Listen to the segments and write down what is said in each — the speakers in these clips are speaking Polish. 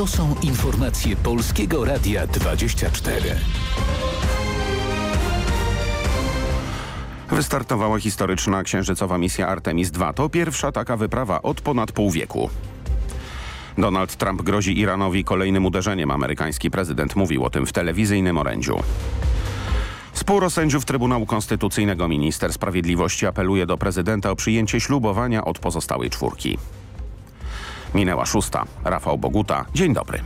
To są informacje Polskiego Radia 24. Wystartowała historyczna księżycowa misja Artemis II. To pierwsza taka wyprawa od ponad pół wieku. Donald Trump grozi Iranowi kolejnym uderzeniem. Amerykański prezydent mówił o tym w telewizyjnym orędziu. Sporo sędziów Trybunału Konstytucyjnego minister sprawiedliwości apeluje do prezydenta o przyjęcie ślubowania od pozostałej czwórki. Minęła szósta. Rafał Boguta. Dzień dobry.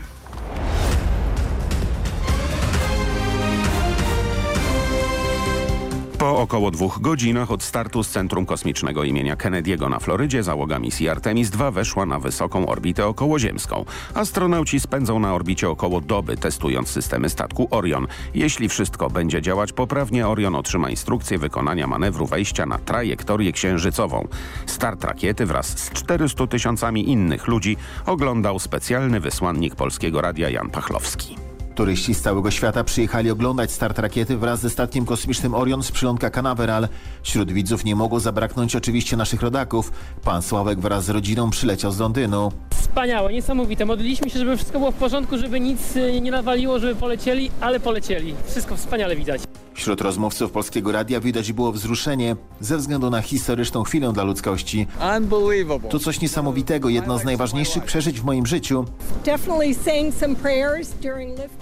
Po około dwóch godzinach od startu z Centrum Kosmicznego imienia Kennedy'ego na Florydzie załoga misji Artemis II weszła na wysoką orbitę okołoziemską. Astronauci spędzą na orbicie około doby, testując systemy statku Orion. Jeśli wszystko będzie działać poprawnie, Orion otrzyma instrukcję wykonania manewru wejścia na trajektorię księżycową. Start rakiety wraz z 400 tysiącami innych ludzi oglądał specjalny wysłannik Polskiego Radia Jan Pachlowski. Turyści z całego świata przyjechali oglądać start rakiety wraz ze statkiem kosmicznym Orion z przylądka Canaveral. Wśród widzów nie mogło zabraknąć oczywiście naszych rodaków. Pan Sławek wraz z rodziną przyleciał z Londynu. Wspaniałe, niesamowite. Modliliśmy się, żeby wszystko było w porządku, żeby nic y, nie nawaliło, żeby polecieli, ale polecieli. Wszystko wspaniale widać. Wśród rozmówców Polskiego Radia widać było wzruszenie ze względu na historyczną chwilę dla ludzkości. To coś niesamowitego, jedno z najważniejszych przeżyć w moim życiu.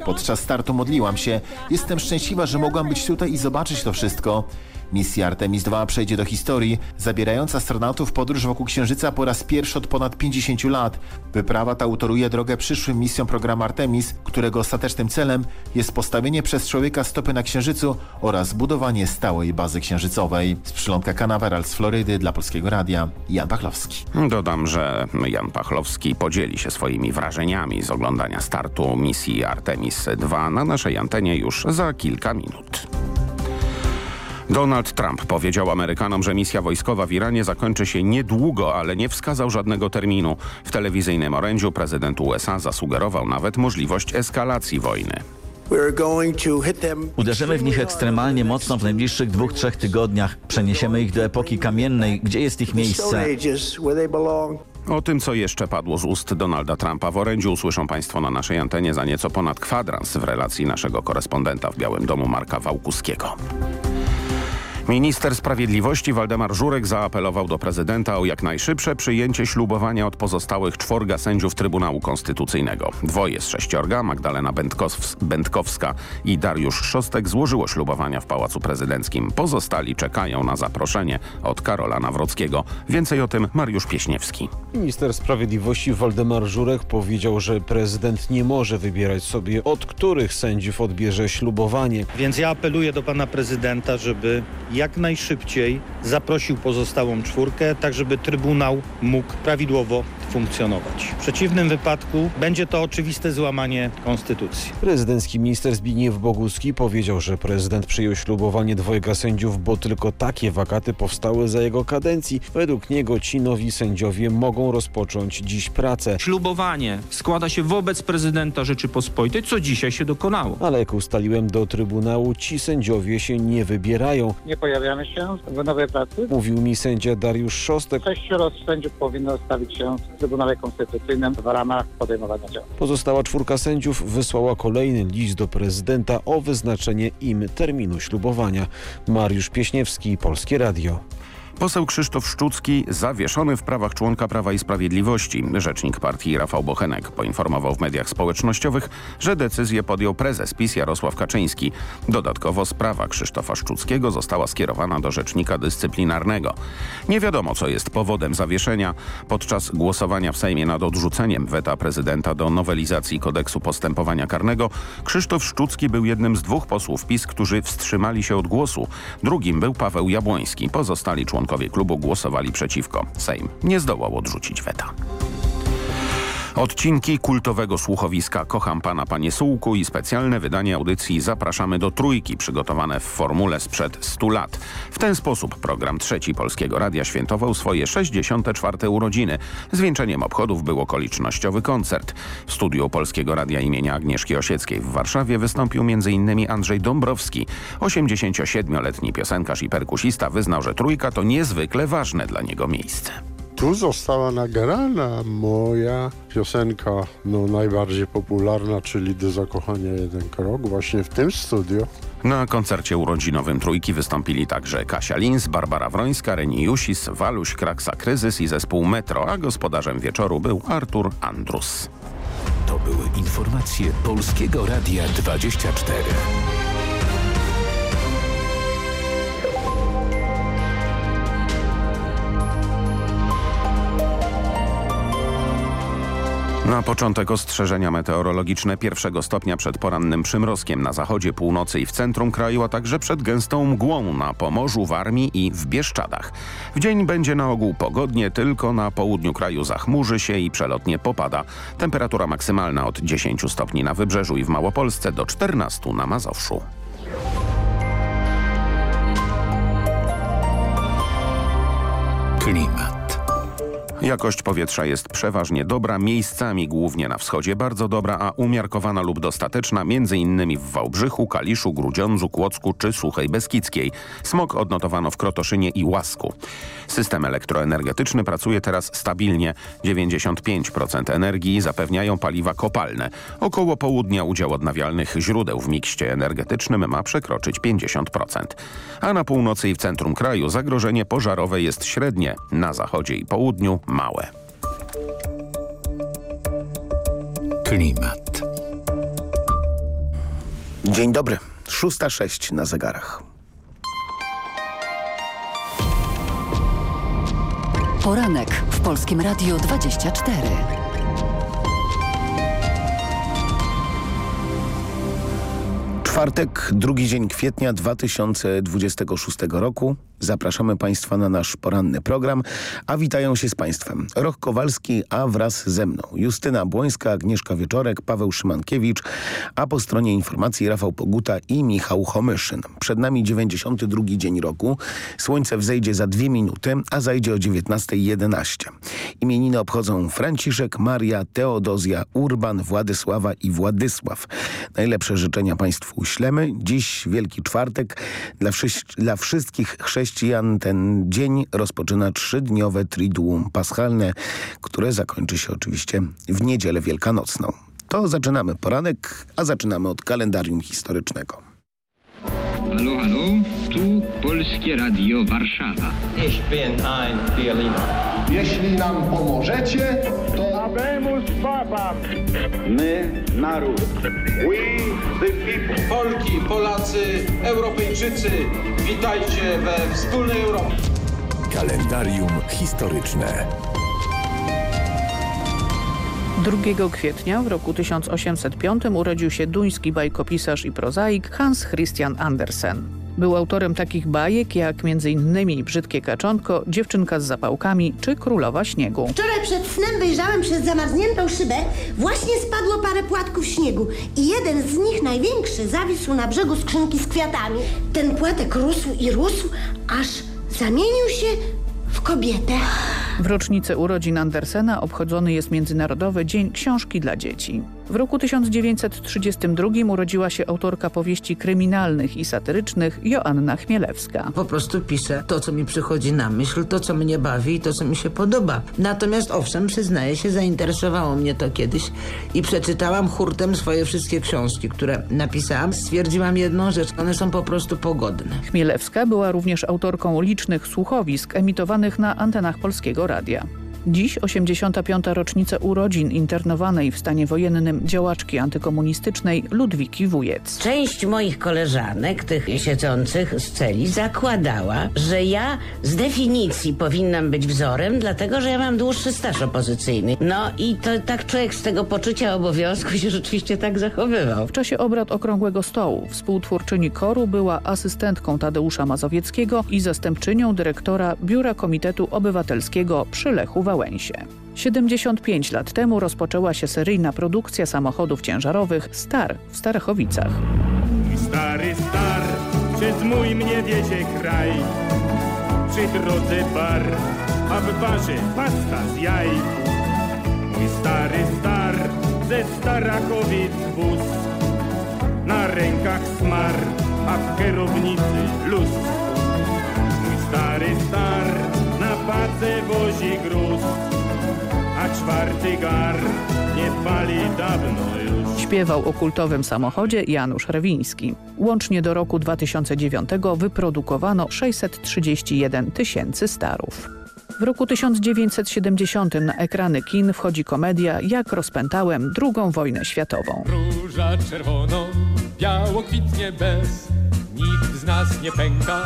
Podczas startu modliłam się. Jestem szczęśliwa, że mogłam być tutaj i zobaczyć to wszystko. Misja Artemis II przejdzie do historii, zabierając astronautów podróż wokół Księżyca po raz pierwszy od ponad 50 lat. Wyprawa ta utoruje drogę przyszłym misjom programu Artemis, którego ostatecznym celem jest postawienie przez człowieka stopy na Księżycu oraz zbudowanie stałej bazy księżycowej. Z przylądka Canaveral z Florydy dla Polskiego Radia, Jan Pachlowski. Dodam, że Jan Pachlowski podzieli się swoimi wrażeniami z oglądania startu misji Artemis II na naszej antenie już za kilka minut. Donald Trump powiedział Amerykanom, że misja wojskowa w Iranie zakończy się niedługo, ale nie wskazał żadnego terminu. W telewizyjnym orędziu prezydent USA zasugerował nawet możliwość eskalacji wojny. Uderzymy w nich ekstremalnie mocno w najbliższych dwóch, trzech tygodniach. Przeniesiemy ich do epoki kamiennej, gdzie jest ich miejsce. O tym, co jeszcze padło z ust Donalda Trumpa w orędziu usłyszą Państwo na naszej antenie za nieco ponad kwadrans w relacji naszego korespondenta w Białym Domu Marka Wałkuskiego. Minister Sprawiedliwości Waldemar Żurek zaapelował do prezydenta o jak najszybsze przyjęcie ślubowania od pozostałych czworga sędziów Trybunału Konstytucyjnego. Dwoje z sześciorga, Magdalena Będkows Będkowska i Dariusz Szostek złożyło ślubowania w Pałacu Prezydenckim. Pozostali czekają na zaproszenie od Karola Nawrockiego. Więcej o tym Mariusz Pieśniewski. Minister Sprawiedliwości Waldemar Żurek powiedział, że prezydent nie może wybierać sobie od których sędziów odbierze ślubowanie. Więc ja apeluję do pana prezydenta, żeby jak najszybciej zaprosił pozostałą czwórkę, tak żeby Trybunał mógł prawidłowo funkcjonować. W przeciwnym wypadku będzie to oczywiste złamanie konstytucji. Prezydencki minister Zbigniew Boguski powiedział, że prezydent przyjął ślubowanie dwojga sędziów, bo tylko takie wakaty powstały za jego kadencji. Według niego ci nowi sędziowie mogą rozpocząć dziś pracę. Ślubowanie składa się wobec prezydenta Rzeczypospolitej, co dzisiaj się dokonało. Ale jak ustaliłem do Trybunału, ci sędziowie się nie wybierają. Nie pojawiamy się w nowej pracy. Mówił mi sędzia Dariusz Szostek. Sześcioro sędziów powinno stawić się w Trybunale Konstytucyjnym w ramach podejmowania działań. Pozostała czwórka sędziów wysłała kolejny list do prezydenta o wyznaczenie im terminu ślubowania. Mariusz Pieśniewski, Polskie Radio. Poseł Krzysztof Szczucki zawieszony w prawach członka Prawa i Sprawiedliwości. Rzecznik partii Rafał Bochenek poinformował w mediach społecznościowych, że decyzję podjął prezes PiS Jarosław Kaczyński. Dodatkowo sprawa Krzysztofa Szczuckiego została skierowana do rzecznika dyscyplinarnego. Nie wiadomo, co jest powodem zawieszenia. Podczas głosowania w Sejmie nad odrzuceniem weta prezydenta do nowelizacji kodeksu postępowania karnego Krzysztof Szczucki był jednym z dwóch posłów PiS, którzy wstrzymali się od głosu. Drugim był Paweł Jabłoński. Pozostali członkowie klubu głosowali przeciwko. Sejm nie zdołał odrzucić weta. Odcinki kultowego słuchowiska Kocham Pana Panie Sułku i specjalne wydanie audycji Zapraszamy do Trójki przygotowane w formule sprzed 100 lat. W ten sposób program Trzeci Polskiego Radia świętował swoje 64. urodziny. Zwieńczeniem obchodów był okolicznościowy koncert. W studiu Polskiego Radia imienia Agnieszki Osieckiej w Warszawie wystąpił m.in. Andrzej Dąbrowski. 87-letni piosenkarz i perkusista wyznał, że Trójka to niezwykle ważne dla niego miejsce. Tu została nagrana moja piosenka no, najbardziej popularna, czyli Do zakochania jeden krok, właśnie w tym studio. Na koncercie urodzinowym Trójki wystąpili także Kasia Lins, Barbara Wrońska, Reni Jusis, Waluś, Kraksa Kryzys i zespół Metro, a gospodarzem wieczoru był Artur Andrus. To były informacje Polskiego Radia 24. Na początek ostrzeżenia meteorologiczne pierwszego stopnia przed porannym przymrozkiem na zachodzie, północy i w centrum kraju, a także przed gęstą mgłą na Pomorzu, Warmii i w Bieszczadach. W dzień będzie na ogół pogodnie, tylko na południu kraju zachmurzy się i przelotnie popada. Temperatura maksymalna od 10 stopni na Wybrzeżu i w Małopolsce do 14 na Mazowszu. Klimat. Jakość powietrza jest przeważnie dobra, miejscami głównie na wschodzie bardzo dobra, a umiarkowana lub dostateczna m.in. w Wałbrzychu, Kaliszu, Grudziądzu, Kłodzku czy Suchej Beskidzkiej. Smog odnotowano w Krotoszynie i Łasku. System elektroenergetyczny pracuje teraz stabilnie. 95% energii zapewniają paliwa kopalne. Około południa udział odnawialnych źródeł w mikście energetycznym ma przekroczyć 50%. A na północy i w centrum kraju zagrożenie pożarowe jest średnie. Na zachodzie i południu małe. Klimat. Dzień dobry. 6.06 na zegarach. Poranek w Polskim Radiu 24. Czwartek, drugi dzień kwietnia 2026 roku. Zapraszamy Państwa na nasz poranny program, a witają się z Państwem Roch Kowalski, a wraz ze mną Justyna Błońska, Agnieszka Wieczorek, Paweł Szymankiewicz, a po stronie informacji Rafał Poguta i Michał Homyszyn. Przed nami 92 dzień roku. Słońce wzejdzie za dwie minuty, a zajdzie o 19.11. Imieniny obchodzą Franciszek, Maria, Teodozja, Urban, Władysława i Władysław. Najlepsze życzenia Państwu ślemy. Dziś Wielki Czwartek. Dla, dla wszystkich chrześcijan ten dzień rozpoczyna trzydniowe Triduum Paschalne, które zakończy się oczywiście w niedzielę wielkanocną. To zaczynamy poranek, a zaczynamy od kalendarium historycznego. Halo, halo, tu Polskie Radio Warszawa. Ich bin ein Berliner. Jeśli nam pomożecie, to... My, naród. We, the people. Polki, Polacy, Europejczycy, witajcie we wspólnej Europie. Kalendarium historyczne. 2 kwietnia w roku 1805 urodził się duński bajkopisarz i prozaik Hans Christian Andersen. Był autorem takich bajek jak m.in. Brzydkie Kaczątko, Dziewczynka z zapałkami czy Królowa Śniegu. Wczoraj przed snem wyjrzałem przez zamarzniętą szybę. Właśnie spadło parę płatków śniegu i jeden z nich, największy, zawisł na brzegu skrzynki z kwiatami. Ten płatek rósł i rósł, aż zamienił się w kobietę. W rocznicę urodzin Andersena obchodzony jest Międzynarodowy Dzień Książki dla Dzieci. W roku 1932 urodziła się autorka powieści kryminalnych i satyrycznych Joanna Chmielewska. Po prostu piszę to, co mi przychodzi na myśl, to, co mnie bawi i to, co mi się podoba. Natomiast owszem, przyznaję się, zainteresowało mnie to kiedyś i przeczytałam hurtem swoje wszystkie książki, które napisałam. Stwierdziłam jedną rzecz, one są po prostu pogodne. Chmielewska była również autorką licznych słuchowisk emitowanych na antenach Polskiego Radia. Dziś 85. rocznica urodzin internowanej w stanie wojennym działaczki antykomunistycznej Ludwiki Wujec. Część moich koleżanek, tych siedzących z celi, zakładała, że ja z definicji powinnam być wzorem, dlatego że ja mam dłuższy staż opozycyjny. No i to tak człowiek z tego poczucia obowiązku się rzeczywiście tak zachowywał. W czasie obrad Okrągłego Stołu współtwórczyni koru była asystentką Tadeusza Mazowieckiego i zastępczynią dyrektora Biura Komitetu Obywatelskiego przy Lechu Wałęsie. 75 lat temu rozpoczęła się seryjna produkcja samochodów ciężarowych Star w Starachowicach. Stary star, przez mój mnie wiezie kraj. Przy drodze bar, a w barze pasta z jaj. Mój stary star, ze Starachowic wóz. Na rękach smar, a w kierownicy luz. Mój stary star, parce wozi gruz, a czwarty gar nie pali dawno już. Śpiewał o kultowym samochodzie Janusz Rewiński. Łącznie do roku 2009 wyprodukowano 631 tysięcy starów. W roku 1970 na ekrany kin wchodzi komedia Jak rozpętałem II wojnę światową. Róża czerwono, biało kwitnie bez, nikt z nas nie pęka,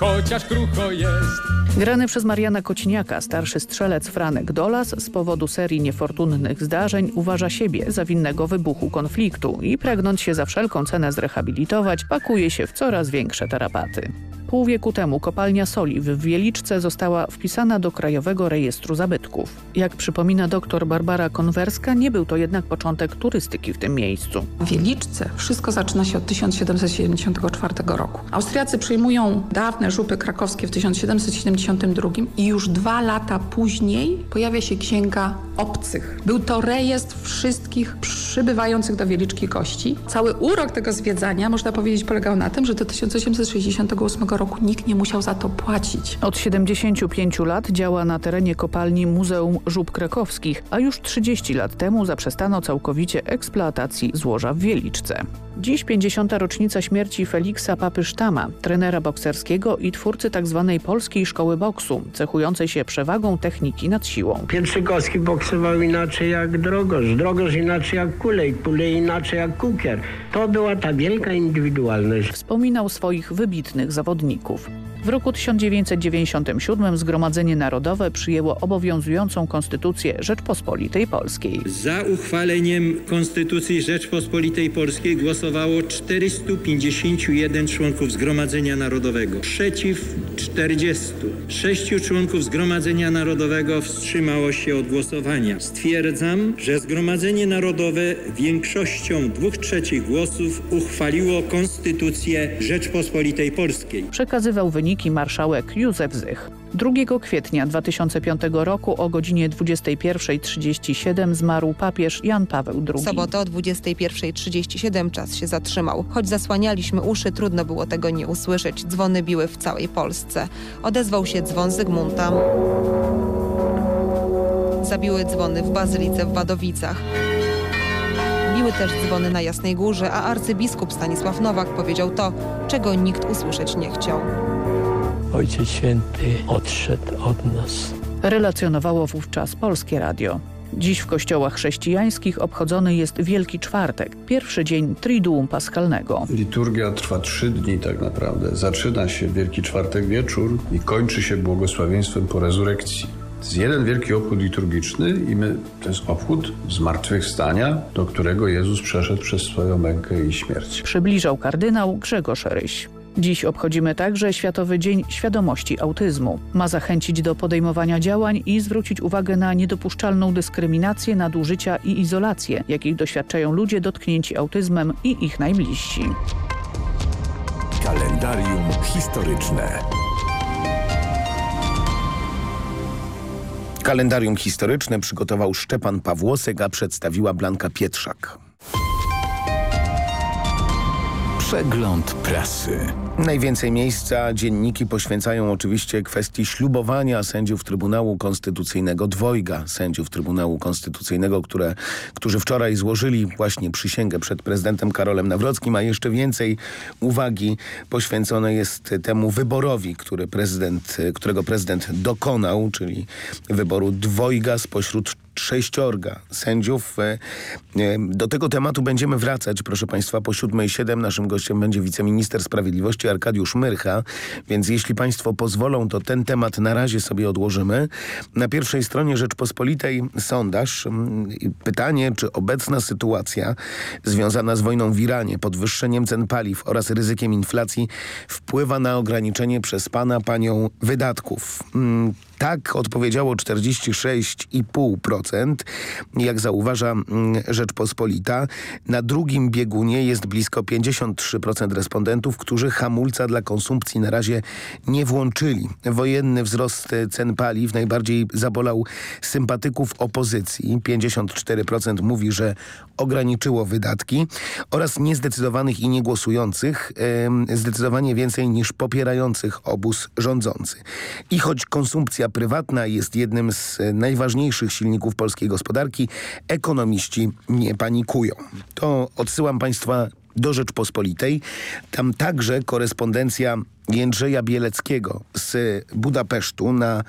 chociaż krucho jest. Grany przez Mariana Kociniaka, starszy strzelec Franek Dolas z powodu serii niefortunnych zdarzeń uważa siebie za winnego wybuchu konfliktu i pragnąc się za wszelką cenę zrehabilitować, pakuje się w coraz większe tarapaty. Pół wieku temu kopalnia soli w Wieliczce została wpisana do Krajowego Rejestru Zabytków. Jak przypomina dr Barbara Konwerska, nie był to jednak początek turystyki w tym miejscu. W Wieliczce wszystko zaczyna się od 1774 roku. Austriacy przyjmują dawne żupy krakowskie w 1772 i już dwa lata później pojawia się księga obcych. Był to rejestr wszystkich przybywających do Wieliczki gości. Cały urok tego zwiedzania, można powiedzieć, polegał na tym, że do 1868 roku nikt nie musiał za to płacić. Od 75 lat działa na terenie kopalni Muzeum Żub Krakowskich, a już 30 lat temu zaprzestano całkowicie eksploatacji złoża w Wieliczce. Dziś 50. rocznica śmierci Feliksa Papysztama, trenera bokserskiego i twórcy tzw. polskiej szkoły boksu, cechującej się przewagą techniki nad siłą. Pietrzykowski boksował inaczej jak Drogosz, Drogosz inaczej jak Kulej, Kulej inaczej jak Kukier. To była ta wielka indywidualność. Wspominał swoich wybitnych zawodników. W roku 1997 Zgromadzenie Narodowe przyjęło obowiązującą Konstytucję Rzeczpospolitej Polskiej. Za uchwaleniem Konstytucji Rzeczpospolitej Polskiej głosowało 451 członków Zgromadzenia Narodowego. Przeciw 40. Sześciu członków Zgromadzenia Narodowego wstrzymało się od głosowania. Stwierdzam, że Zgromadzenie Narodowe większością dwóch trzecich głosów uchwaliło Konstytucję Rzeczpospolitej Polskiej. Przekazywał wyniki marszałek Józef Zych. 2 kwietnia 2005 roku o godzinie 21.37 zmarł papież Jan Paweł II. W sobotę o 21.37 czas się zatrzymał. Choć zasłanialiśmy uszy, trudno było tego nie usłyszeć. Dzwony biły w całej Polsce. Odezwał się dzwon Zygmunta. Zabiły dzwony w Bazylice w Wadowicach. Biły też dzwony na Jasnej Górze, a arcybiskup Stanisław Nowak powiedział to, czego nikt usłyszeć nie chciał. Ojciec Święty odszedł od nas. Relacjonowało wówczas Polskie Radio. Dziś w kościołach chrześcijańskich obchodzony jest Wielki Czwartek, pierwszy dzień Triduum Paschalnego. Liturgia trwa trzy dni tak naprawdę. Zaczyna się Wielki Czwartek wieczór i kończy się błogosławieństwem po rezurekcji. To jest jeden wielki obchód liturgiczny i my, to jest obchód zmartwychwstania, do którego Jezus przeszedł przez swoją mękę i śmierć. Przybliżał kardynał Grzegorz Ryś. Dziś obchodzimy także Światowy Dzień Świadomości Autyzmu. Ma zachęcić do podejmowania działań i zwrócić uwagę na niedopuszczalną dyskryminację, nadużycia i izolację, jakich doświadczają ludzie dotknięci autyzmem i ich najbliżsi. Kalendarium historyczne. Kalendarium historyczne przygotował Szczepan Pawłosek, a przedstawiła Blanka Pietrzak. Przegląd prasy. Najwięcej miejsca dzienniki poświęcają oczywiście kwestii ślubowania sędziów Trybunału Konstytucyjnego, dwojga sędziów Trybunału Konstytucyjnego, które, którzy wczoraj złożyli właśnie przysięgę przed prezydentem Karolem Nawrockim, a jeszcze więcej uwagi poświęcone jest temu wyborowi, który prezydent, którego prezydent dokonał, czyli wyboru dwojga spośród sześciorga sędziów. Do tego tematu będziemy wracać, proszę Państwa, po 7.07. Naszym gościem będzie wiceminister sprawiedliwości Arkadiusz Myrcha, więc jeśli Państwo pozwolą, to ten temat na razie sobie odłożymy. Na pierwszej stronie Rzeczpospolitej sondaż. Pytanie, czy obecna sytuacja związana z wojną w Iranie, podwyższeniem cen paliw oraz ryzykiem inflacji wpływa na ograniczenie przez Pana, Panią wydatków. Tak odpowiedziało 46,5%. Jak zauważa Rzeczpospolita, na drugim biegunie jest blisko 53% respondentów, którzy hamulca dla konsumpcji na razie nie włączyli. Wojenny wzrost cen paliw najbardziej zabolał sympatyków opozycji. 54% mówi, że ograniczyło wydatki oraz niezdecydowanych i niegłosujących zdecydowanie więcej niż popierających obóz rządzący. I choć konsumpcja prywatna jest jednym z najważniejszych silników polskiej gospodarki. Ekonomiści nie panikują. To odsyłam Państwa do Rzeczpospolitej. Tam także korespondencja Jędrzeja Bieleckiego z Budapesztu na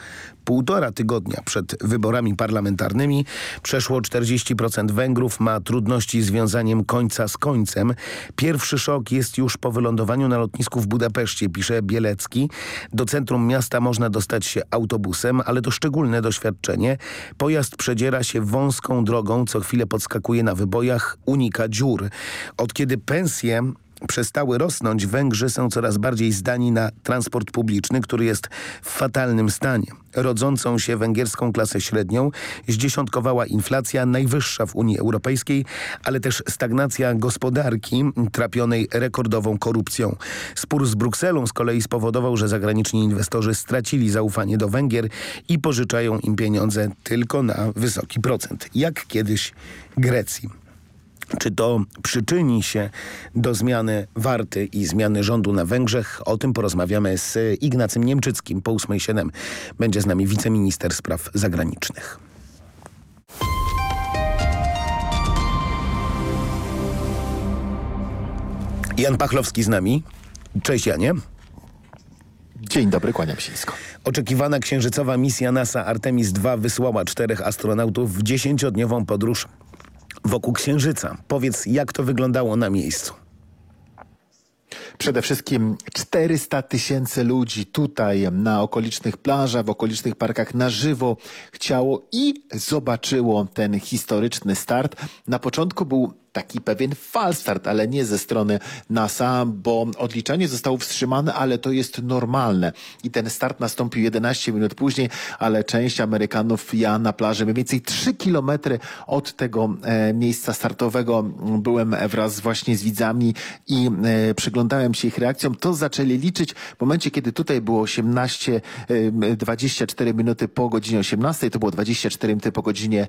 półtora tygodnia przed wyborami parlamentarnymi przeszło 40% Węgrów ma trudności z wiązaniem końca z końcem. Pierwszy szok jest już po wylądowaniu na lotnisku w Budapeszcie, pisze Bielecki. Do centrum miasta można dostać się autobusem, ale to szczególne doświadczenie. Pojazd przedziera się wąską drogą, co chwilę podskakuje na wybojach, unika dziur. Od kiedy pensje przestały rosnąć, Węgrzy są coraz bardziej zdani na transport publiczny, który jest w fatalnym stanie. Rodzącą się węgierską klasę średnią zdziesiątkowała inflacja najwyższa w Unii Europejskiej, ale też stagnacja gospodarki trapionej rekordową korupcją. Spór z Brukselą z kolei spowodował, że zagraniczni inwestorzy stracili zaufanie do Węgier i pożyczają im pieniądze tylko na wysoki procent, jak kiedyś Grecji. Czy to przyczyni się do zmiany warty i zmiany rządu na Węgrzech? O tym porozmawiamy z Ignacym Niemczyckim. Po 8.07 będzie z nami wiceminister spraw zagranicznych. Jan Pachlowski z nami. Cześć Janie. Dzień dobry, kłaniam się nisko. Oczekiwana księżycowa misja NASA Artemis II wysłała czterech astronautów w dziesięciodniową podróż wokół Księżyca. Powiedz, jak to wyglądało na miejscu? Przede wszystkim 400 tysięcy ludzi tutaj na okolicznych plażach, w okolicznych parkach na żywo chciało i zobaczyło ten historyczny start. Na początku był taki pewien falstart, ale nie ze strony NASA, bo odliczanie zostało wstrzymane, ale to jest normalne. I ten start nastąpił 11 minut później, ale część Amerykanów, ja na plaży, mniej więcej 3 kilometry od tego e, miejsca startowego byłem wraz właśnie z widzami i e, przyglądałem się ich reakcjom. To zaczęli liczyć w momencie, kiedy tutaj było 18, e, 24 minuty po godzinie 18, to było 24 minuty po godzinie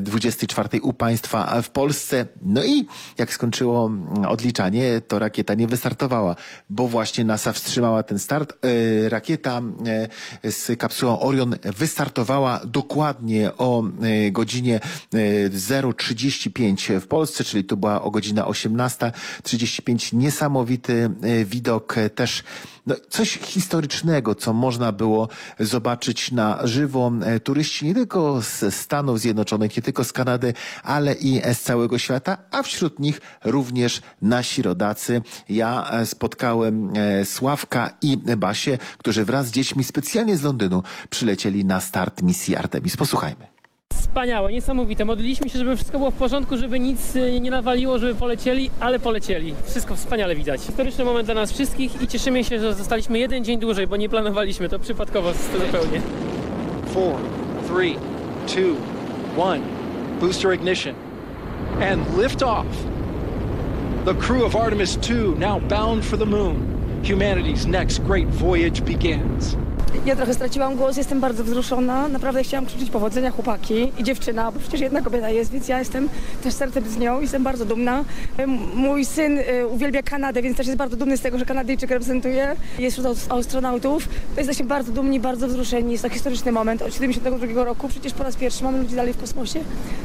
24 e, u państwa w Polsce. No no i jak skończyło mm, odliczanie, to rakieta nie wystartowała, bo właśnie NASA wstrzymała ten start. E, rakieta e, z kapsułą Orion wystartowała dokładnie o e, godzinie 0.35 w Polsce, czyli to była o godzina 18.35. Niesamowity widok też no, coś historycznego, co można było zobaczyć na żywo. Turyści nie tylko z Stanów Zjednoczonych, nie tylko z Kanady, ale i z całego świata, a wśród nich również nasi rodacy. Ja e, spotkałem e, Sławka i Basię, którzy wraz z dziećmi specjalnie z Londynu przylecieli na start misji Artemis. Posłuchajmy. Wspaniałe, niesamowite. Modliliśmy się, żeby wszystko było w porządku, żeby nic e, nie nawaliło, żeby polecieli, ale polecieli. Wszystko wspaniale widać. Historyczny moment dla nas wszystkich i cieszymy się, że zostaliśmy jeden dzień dłużej, bo nie planowaliśmy to przypadkowo zupełnie. 4, 3, 2, 1. Booster ignition. and liftoff. The crew of Artemis II now bound for the moon. Humanity's next great voyage begins. Ja trochę straciłam głos, jestem bardzo wzruszona. Naprawdę chciałam krzyczeć powodzenia chłopaki i dziewczyna, bo przecież jedna kobieta jest, więc ja jestem też sercem z nią i jestem bardzo dumna. Mój syn y, uwielbia Kanadę, więc też jest bardzo dumny z tego, że Kanadyjczyk reprezentuje. Jest wśród astronautów. Jesteśmy bardzo dumni, bardzo wzruszeni. Jest to historyczny moment od 72 roku. Przecież po raz pierwszy mamy ludzi dalej w kosmosie.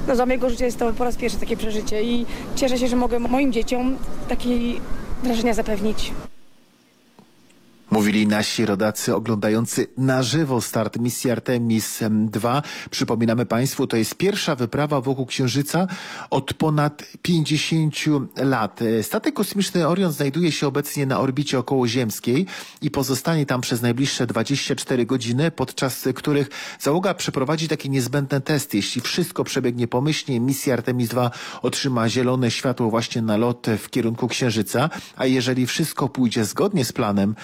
No za mojego życia jest to po raz pierwszy takie przeżycie i cieszę się, że mogę moim dzieciom takie wrażenia zapewnić. Mówili nasi rodacy oglądający na żywo start misji Artemis II. Przypominamy Państwu, to jest pierwsza wyprawa wokół Księżyca od ponad 50 lat. Statek kosmiczny Orion znajduje się obecnie na orbicie okołoziemskiej i pozostanie tam przez najbliższe 24 godziny, podczas których załoga przeprowadzi takie niezbędne testy. Jeśli wszystko przebiegnie pomyślnie, misja Artemis II otrzyma zielone światło właśnie na lot w kierunku Księżyca, a jeżeli wszystko pójdzie zgodnie z planem,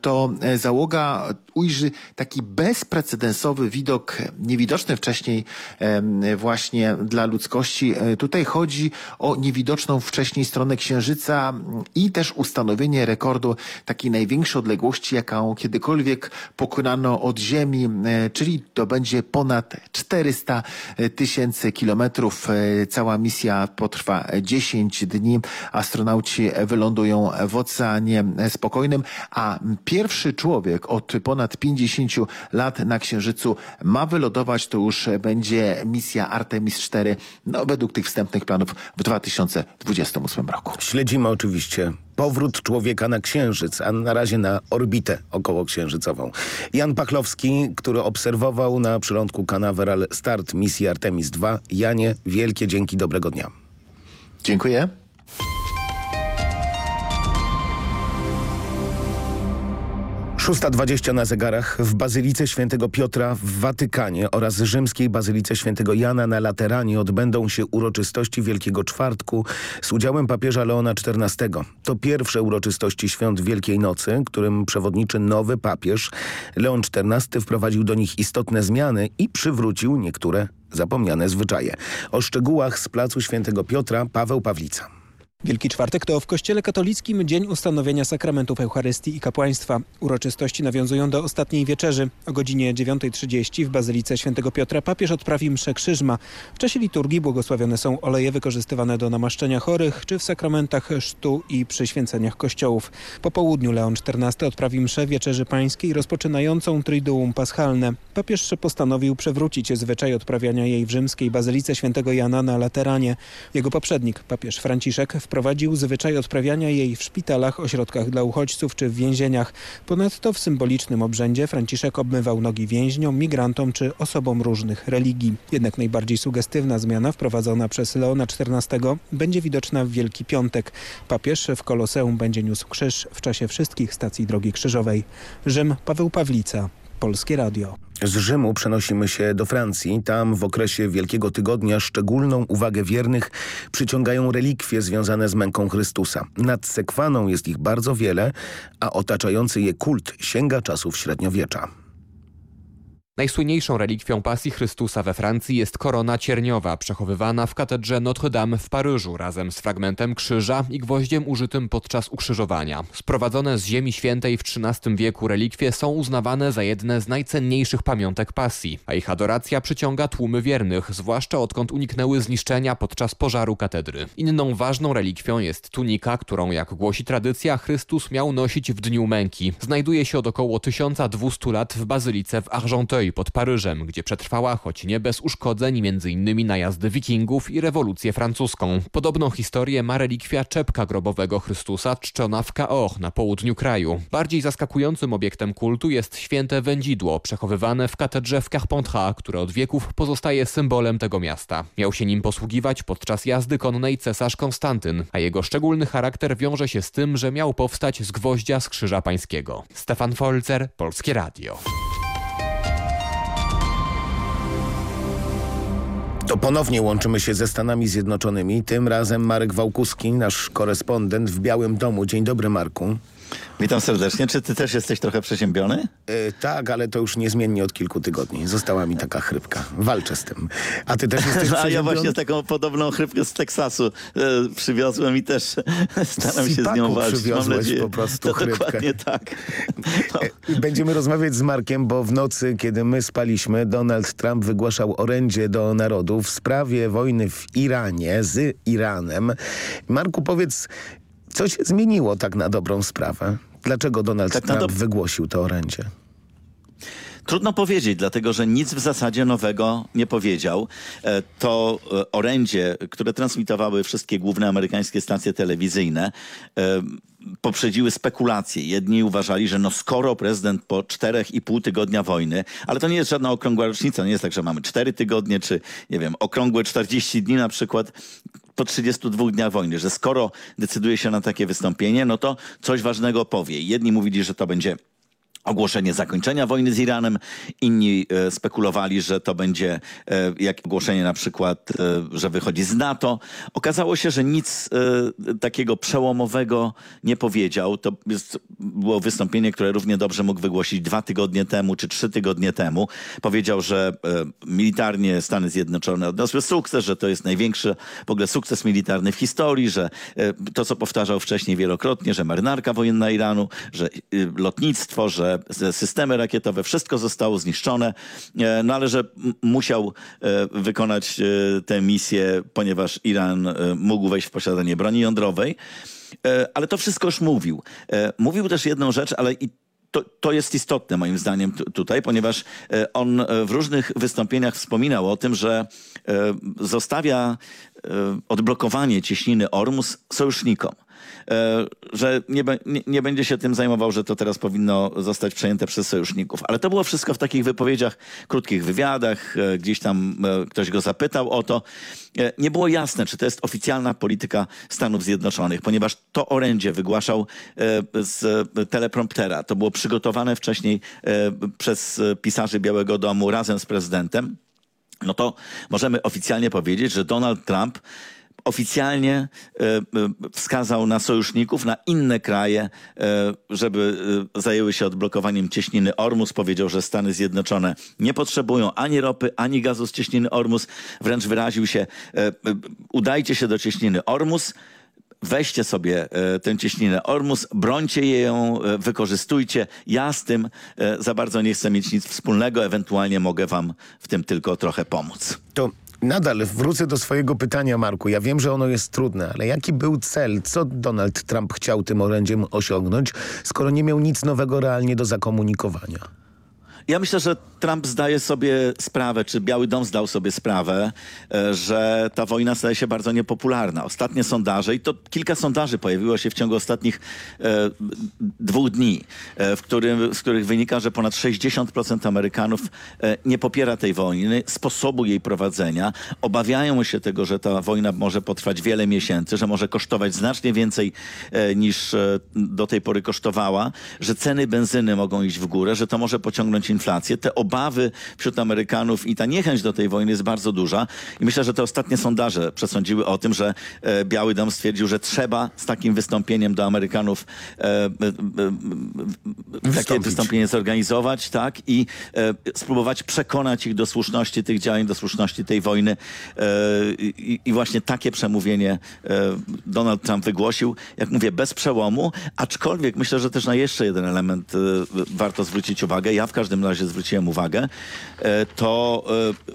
to e, załoga ujrzy taki bezprecedensowy widok, niewidoczny wcześniej właśnie dla ludzkości. E, tutaj chodzi o niewidoczną wcześniej stronę Księżyca i też ustanowienie rekordu takiej największej odległości, jaką kiedykolwiek pokonano od Ziemi, e, czyli to będzie ponad 400 tysięcy kilometrów. Cała misja potrwa 10 dni. Astronauci wylądują w Oceanie Spokojnym, a a pierwszy człowiek od ponad 50 lat na Księżycu ma wylodować, to już będzie misja Artemis 4, no według tych wstępnych planów w 2028 roku. Śledzimy oczywiście powrót człowieka na Księżyc, a na razie na orbitę okołoksiężycową. Jan Pachlowski, który obserwował na przylądku Canaveral start misji Artemis II. Janie, wielkie dzięki, dobrego dnia. Dziękuję. Szósta dwadzieścia na zegarach w Bazylice Świętego Piotra w Watykanie oraz rzymskiej Bazylice Świętego Jana na Lateranie odbędą się uroczystości Wielkiego Czwartku z udziałem papieża Leona XIV. To pierwsze uroczystości świąt Wielkiej Nocy, którym przewodniczy nowy papież. Leon XIV wprowadził do nich istotne zmiany i przywrócił niektóre zapomniane zwyczaje. O szczegółach z placu Świętego Piotra Paweł Pawlica. Wielki Czwartek to w Kościele katolickim dzień ustanowienia sakramentów Eucharystii i kapłaństwa. Uroczystości nawiązują do ostatniej wieczerzy. O godzinie 9.30 w Bazylice Świętego Piotra papież odprawi mszę krzyżma. W czasie liturgii błogosławione są oleje wykorzystywane do namaszczenia chorych, czy w sakramentach sztu i przy święceniach kościołów. Po południu Leon XIV odprawi mszę wieczerzy pańskiej rozpoczynającą Triduum Paschalne. Papież postanowił przewrócić zwyczaj odprawiania jej w rzymskiej Bazylice Świętego Jana na Lateranie. Jego poprzednik, papież Franciszek, wprowadził zwyczaj odprawiania jej w szpitalach, ośrodkach dla uchodźców czy w więzieniach. Ponadto w symbolicznym obrzędzie Franciszek obmywał nogi więźniom, migrantom czy osobom różnych religii. Jednak najbardziej sugestywna zmiana wprowadzona przez Leona XIV będzie widoczna w Wielki Piątek. Papież w Koloseum będzie niósł krzyż w czasie wszystkich stacji Drogi Krzyżowej. Rzym, Paweł Pawlica, Polskie Radio. Z Rzymu przenosimy się do Francji. Tam w okresie Wielkiego Tygodnia szczególną uwagę wiernych przyciągają relikwie związane z męką Chrystusa. Nad sekwaną jest ich bardzo wiele, a otaczający je kult sięga czasów średniowiecza. Najsłynniejszą relikwią pasji Chrystusa we Francji jest korona cierniowa, przechowywana w katedrze Notre-Dame w Paryżu razem z fragmentem krzyża i gwoździem użytym podczas ukrzyżowania. Sprowadzone z Ziemi Świętej w XIII wieku relikwie są uznawane za jedne z najcenniejszych pamiątek pasji, a ich adoracja przyciąga tłumy wiernych, zwłaszcza odkąd uniknęły zniszczenia podczas pożaru katedry. Inną ważną relikwią jest tunika, którą, jak głosi tradycja, Chrystus miał nosić w dniu męki. Znajduje się od około 1200 lat w bazylice w Argenteuil pod Paryżem, gdzie przetrwała, choć nie bez uszkodzeń, m.in. najazdy wikingów i rewolucję francuską. Podobną historię ma relikwia czepka grobowego Chrystusa czczona w Cahors na południu kraju. Bardziej zaskakującym obiektem kultu jest święte wędzidło, przechowywane w katedrze w Carpentras, które od wieków pozostaje symbolem tego miasta. Miał się nim posługiwać podczas jazdy konnej cesarz Konstantyn, a jego szczególny charakter wiąże się z tym, że miał powstać z gwoździa z krzyża pańskiego. Stefan Folzer, Polskie Radio. To ponownie łączymy się ze Stanami Zjednoczonymi. Tym razem Marek Wałkuski, nasz korespondent w Białym Domu. Dzień dobry Marku. Witam serdecznie. Czy ty też jesteś trochę przeziębiony? E, tak, ale to już niezmiennie od kilku tygodni. Została mi taka chrypka. Walczę z tym. A ty też jesteś A ja właśnie taką podobną chrypkę z Teksasu e, przywiozłem i też staram się z nią walczyć. Mam nadzieję, po prostu to chrypkę. dokładnie tak. No. Będziemy rozmawiać z Markiem, bo w nocy, kiedy my spaliśmy, Donald Trump wygłaszał orędzie do narodu w sprawie wojny w Iranie z Iranem. Marku, powiedz, co się zmieniło tak na dobrą sprawę? Dlaczego Donald Tak Trump wygłosił to orędzie? Trudno powiedzieć, dlatego że nic w zasadzie nowego nie powiedział. E, To e, orędzie, które transmitowały wszystkie główne amerykańskie stacje telewizyjne, e, poprzedziły spekulacje. Jedni uważali, że no skoro prezydent po czterech i pół tygodnia wojny, ale to nie jest żadna okrągła rocznica, nie jest tak, że mamy cztery tygodnie, czy nie wiem, okrągłe 40 dni na przykład po 32 dniach wojny, że skoro decyduje się na takie wystąpienie, no to coś ważnego powie. Jedni mówili, że to będzie ogłoszenie zakończenia wojny z Iranem. Inni e, spekulowali, że to będzie e, jak ogłoszenie na przykład, e, że wychodzi z NATO. Okazało się, że nic takiego przełomowego nie powiedział. To jest, było wystąpienie, które równie dobrze mógł wygłosić dwa tygodnie temu czy trzy tygodnie temu. Powiedział, że militarnie Stany Zjednoczone odniosły sukces, że to jest największy w ogóle sukces militarny w historii, że to, co powtarzał wcześniej wielokrotnie, że marynarka wojenna Iranu, że lotnictwo, że systemy rakietowe, wszystko zostało zniszczone, e, no ale że musiał e, wykonać e, tę misję, ponieważ Iran mógł wejść w posiadanie broni jądrowej. Ale to wszystko już mówił. Mówił też jedną rzecz, ale i to, to jest istotne moim zdaniem tutaj, ponieważ on w różnych wystąpieniach wspominał o tym, że zostawia odblokowanie cieśniny Ormus sojusznikom. E, że nie, nie, będzie się tym zajmował, że to teraz powinno zostać przejęte przez sojuszników. Ale to było wszystko w takich wypowiedziach, krótkich wywiadach, e, gdzieś tam e, ktoś go zapytał o to. Nie było jasne, czy to jest oficjalna polityka Stanów Zjednoczonych, ponieważ to orędzie wygłaszał z telepromptera. To było przygotowane wcześniej przez pisarzy Białego Domu razem z prezydentem. No to możemy oficjalnie powiedzieć, że Donald Trump oficjalnie e, e, wskazał na sojuszników, na inne kraje, e, żeby zajęły się odblokowaniem cieśniny Ormus. Powiedział, że Stany Zjednoczone nie potrzebują ani ropy, ani gazu z cieśniny Ormus. Wręcz wyraził się, udajcie się do cieśniny Ormus, weźcie sobie tę cieśninę Ormus, brońcie ją, wykorzystujcie. Ja z tym za bardzo nie chcę mieć nic wspólnego, ewentualnie mogę wam w tym tylko trochę pomóc. To Nadal wrócę do swojego pytania, Marku. Ja wiem, że ono jest trudne, ale jaki był cel? Co Donald Trump chciał tym orędziem osiągnąć, skoro nie miał nic nowego realnie do zakomunikowania? Ja myślę, że Trump zdaje sobie sprawę, czy Biały Dom zdał sobie sprawę, e, że ta wojna staje się bardzo niepopularna. Ostatnie sondaże, i to kilka sondaży pojawiło się w ciągu ostatnich e, dwóch dni, e, w którym, z których wynika, że ponad 60% Amerykanów e, nie popiera tej wojny, sposobu jej prowadzenia. Obawiają się tego, że ta wojna może potrwać wiele miesięcy, że może kosztować znacznie więcej e, niż e, do tej pory kosztowała, że ceny benzyny mogą iść w górę, że to może pociągnąć inflację. Te obawy wśród Amerykanów i ta niechęć do tej wojny jest bardzo duża. I myślę, że te ostatnie sondaże przesądziły o tym, że e, Biały Dom stwierdził, że trzeba z takim wystąpieniem do Amerykanów e, e, takie wystąpienie zorganizować, tak? I spróbować przekonać ich do słuszności tych działań, do słuszności tej wojny. I, I, właśnie takie przemówienie Donald Trump wygłosił, jak mówię, bez przełomu, aczkolwiek myślę, że też na jeszcze jeden element warto zwrócić uwagę. Ja w każdym razie zwróciłem uwagę, e, to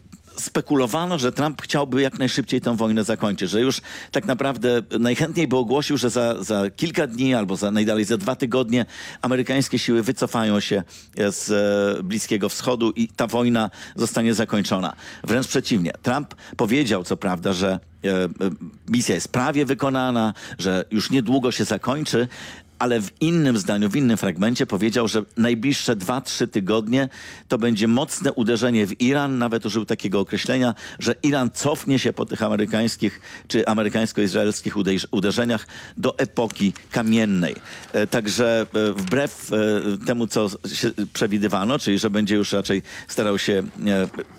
e, spekulowano, że Trump chciałby jak najszybciej tę wojnę zakończyć, że już tak naprawdę najchętniej by ogłosił, że za, za kilka dni albo za najdalej za dwa tygodnie amerykańskie siły wycofają się z e, Bliskiego Wschodu i ta wojna zostanie zakończona. Wręcz przeciwnie. Trump powiedział co prawda, że misja jest prawie wykonana, że już niedługo się zakończy, ale w innym zdaniu, w innym fragmencie powiedział, że najbliższe 2-3 tygodnie to będzie mocne uderzenie w Iran. Nawet użył takiego określenia, że Iran cofnie się po tych amerykańskich czy amerykańsko-izraelskich uderzeniach do epoki kamiennej. E, także e, wbrew e, temu, co przewidywano, czyli że będzie już raczej starał się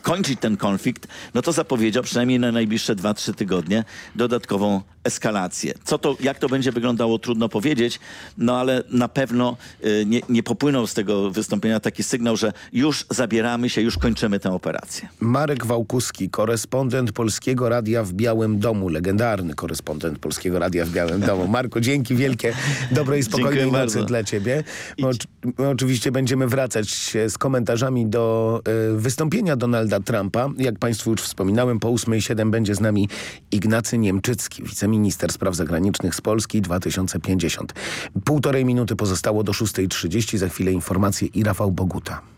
kończyć ten konflikt, no to zapowiedział przynajmniej na najbliższe 2-3 tygodnie dodatkową eskalację. Co to, jak to będzie wyglądało, trudno powiedzieć, no ale na pewno y, nie, nie popłynął z tego wystąpienia taki sygnał, że już zabieramy się, już kończymy tę operację. Marek Wałkuski, korespondent Polskiego Radia w Białym Domu, legendarny korespondent Polskiego Radia w Białym Domu. Marko, dzięki wielkie, dobrej, spokojnej nocy bardzo. dla ciebie. My, my, oczywiście będziemy wracać z komentarzami do y, wystąpienia Donalda Trumpa. Jak państwu już wspominałem, po 8.07 będzie z nami Ignacy Niemczycki, wiceminister spraw zagranicznych z Polski 2050. Półtorej minuty pozostało do 6.30. Za chwilę informacje i Rafał Boguta.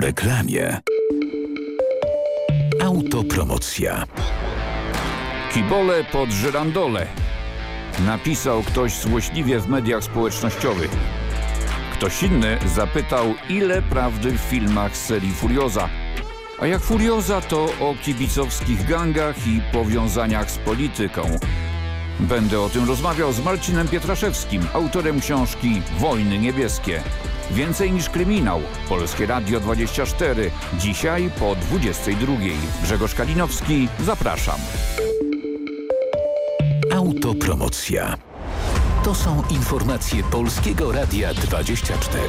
Reklamie. Autopromocja. Kibole pod żyrandole. Napisał ktoś złośliwie w mediach społecznościowych. Ktoś inny zapytał, ile prawdy w filmach serii Furioza. A jak Furioza to o kibicowskich gangach i powiązaniach z polityką. Będę o tym rozmawiał z Marcinem Pietraszewskim, autorem książki Wojny Niebieskie. Więcej niż kryminał. Polskie Radio 24. Dzisiaj po 22. Grzegorz Kalinowski, zapraszam. Autopromocja. To są informacje Polskiego Radia 24.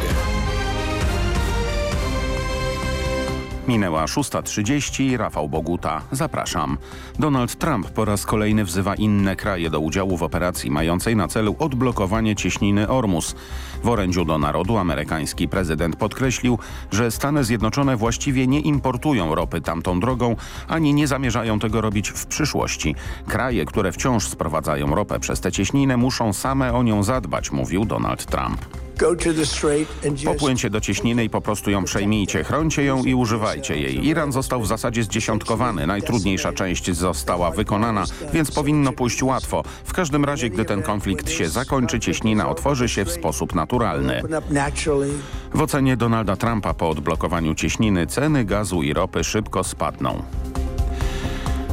Minęła 6.30, Rafał Boguta. Zapraszam. Donald Trump po raz kolejny wzywa inne kraje do udziału w operacji mającej na celu odblokowanie cieśniny Ormus. W orędziu do narodu amerykański prezydent podkreślił, że Stany Zjednoczone właściwie nie importują ropy tamtą drogą, ani nie zamierzają tego robić w przyszłości. Kraje, które wciąż sprowadzają ropę przez tę cieśninę muszą same o nią zadbać, mówił Donald Trump. Popłyńcie do cieśniny i po prostu ją przejmijcie, chroncie ją i używajcie jej. Iran został w zasadzie zdziesiątkowany, najtrudniejsza część została wykonana, więc powinno pójść łatwo. W każdym razie, gdy ten konflikt się zakończy, cieśnina otworzy się w sposób naturalny. W ocenie Donalda Trumpa po odblokowaniu cieśniny ceny gazu i ropy szybko spadną.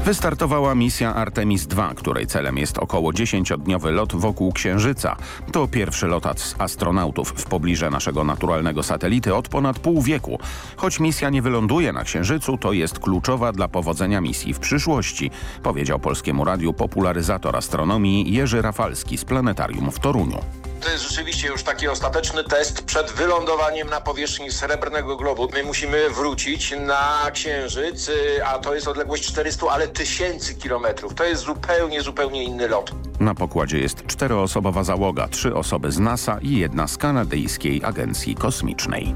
Wystartowała misja Artemis II, której celem jest około 10-dniowy lot wokół Księżyca. To pierwszy lot astronautów w pobliże naszego naturalnego satelity od ponad pół wieku. Choć misja nie wyląduje na Księżycu, to jest kluczowa dla powodzenia misji w przyszłości, powiedział Polskiemu Radiu popularyzator astronomii Jerzy Rafalski z Planetarium w Toruniu. To jest rzeczywiście już taki ostateczny test przed wylądowaniem na powierzchni Srebrnego Globu. My musimy wrócić na Księżyc, y, a to jest odległość 400, ale tysięcy kilometrów. To jest zupełnie, zupełnie inny lot. Na pokładzie jest czteroosobowa załoga, trzy osoby z NASA i jedna z kanadyjskiej agencji kosmicznej.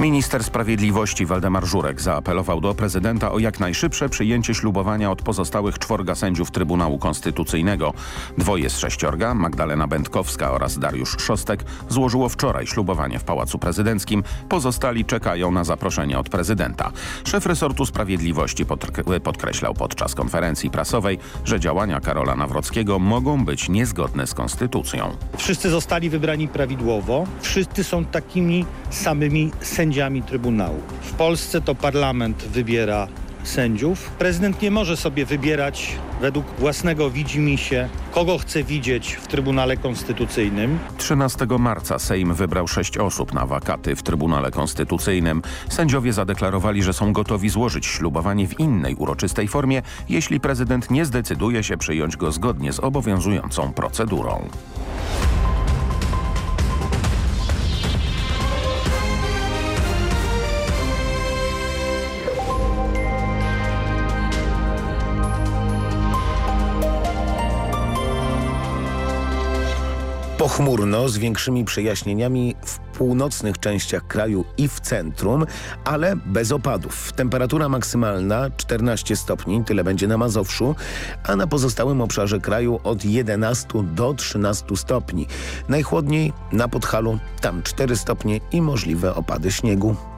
Minister Sprawiedliwości Waldemar Żurek zaapelował do prezydenta o jak najszybsze przyjęcie ślubowania od pozostałych czworga sędziów Trybunału Konstytucyjnego. Dwoje z sześciorga, Magdalena Będkowska oraz Dariusz Szostek, złożyło wczoraj ślubowanie w Pałacu Prezydenckim. Pozostali czekają na zaproszenie od prezydenta. Szef resortu Sprawiedliwości podkreślał podczas konferencji prasowej, że działania Karola Nawrockiego mogą być niezgodne z konstytucją. Wszyscy zostali wybrani prawidłowo. Wszyscy są takimi samymi sędziami sędziami Trybunału. W Polsce to parlament wybiera sędziów. Prezydent nie może sobie wybierać według własnego widzimisię, kogo chce widzieć w Trybunale Konstytucyjnym. 13 marca Sejm wybrał sześć osób na wakaty w Trybunale Konstytucyjnym. Sędziowie zadeklarowali, że są gotowi złożyć ślubowanie w innej uroczystej formie, jeśli prezydent nie zdecyduje się przyjąć go zgodnie z obowiązującą procedurą. Pochmurno z większymi przejaśnieniami w północnych częściach kraju i w centrum, ale bez opadów. Temperatura maksymalna 14 stopni, tyle będzie na Mazowszu, a na pozostałym obszarze kraju od 11 do 13 stopni. Najchłodniej na Podhalu, tam 4 stopnie i możliwe opady śniegu.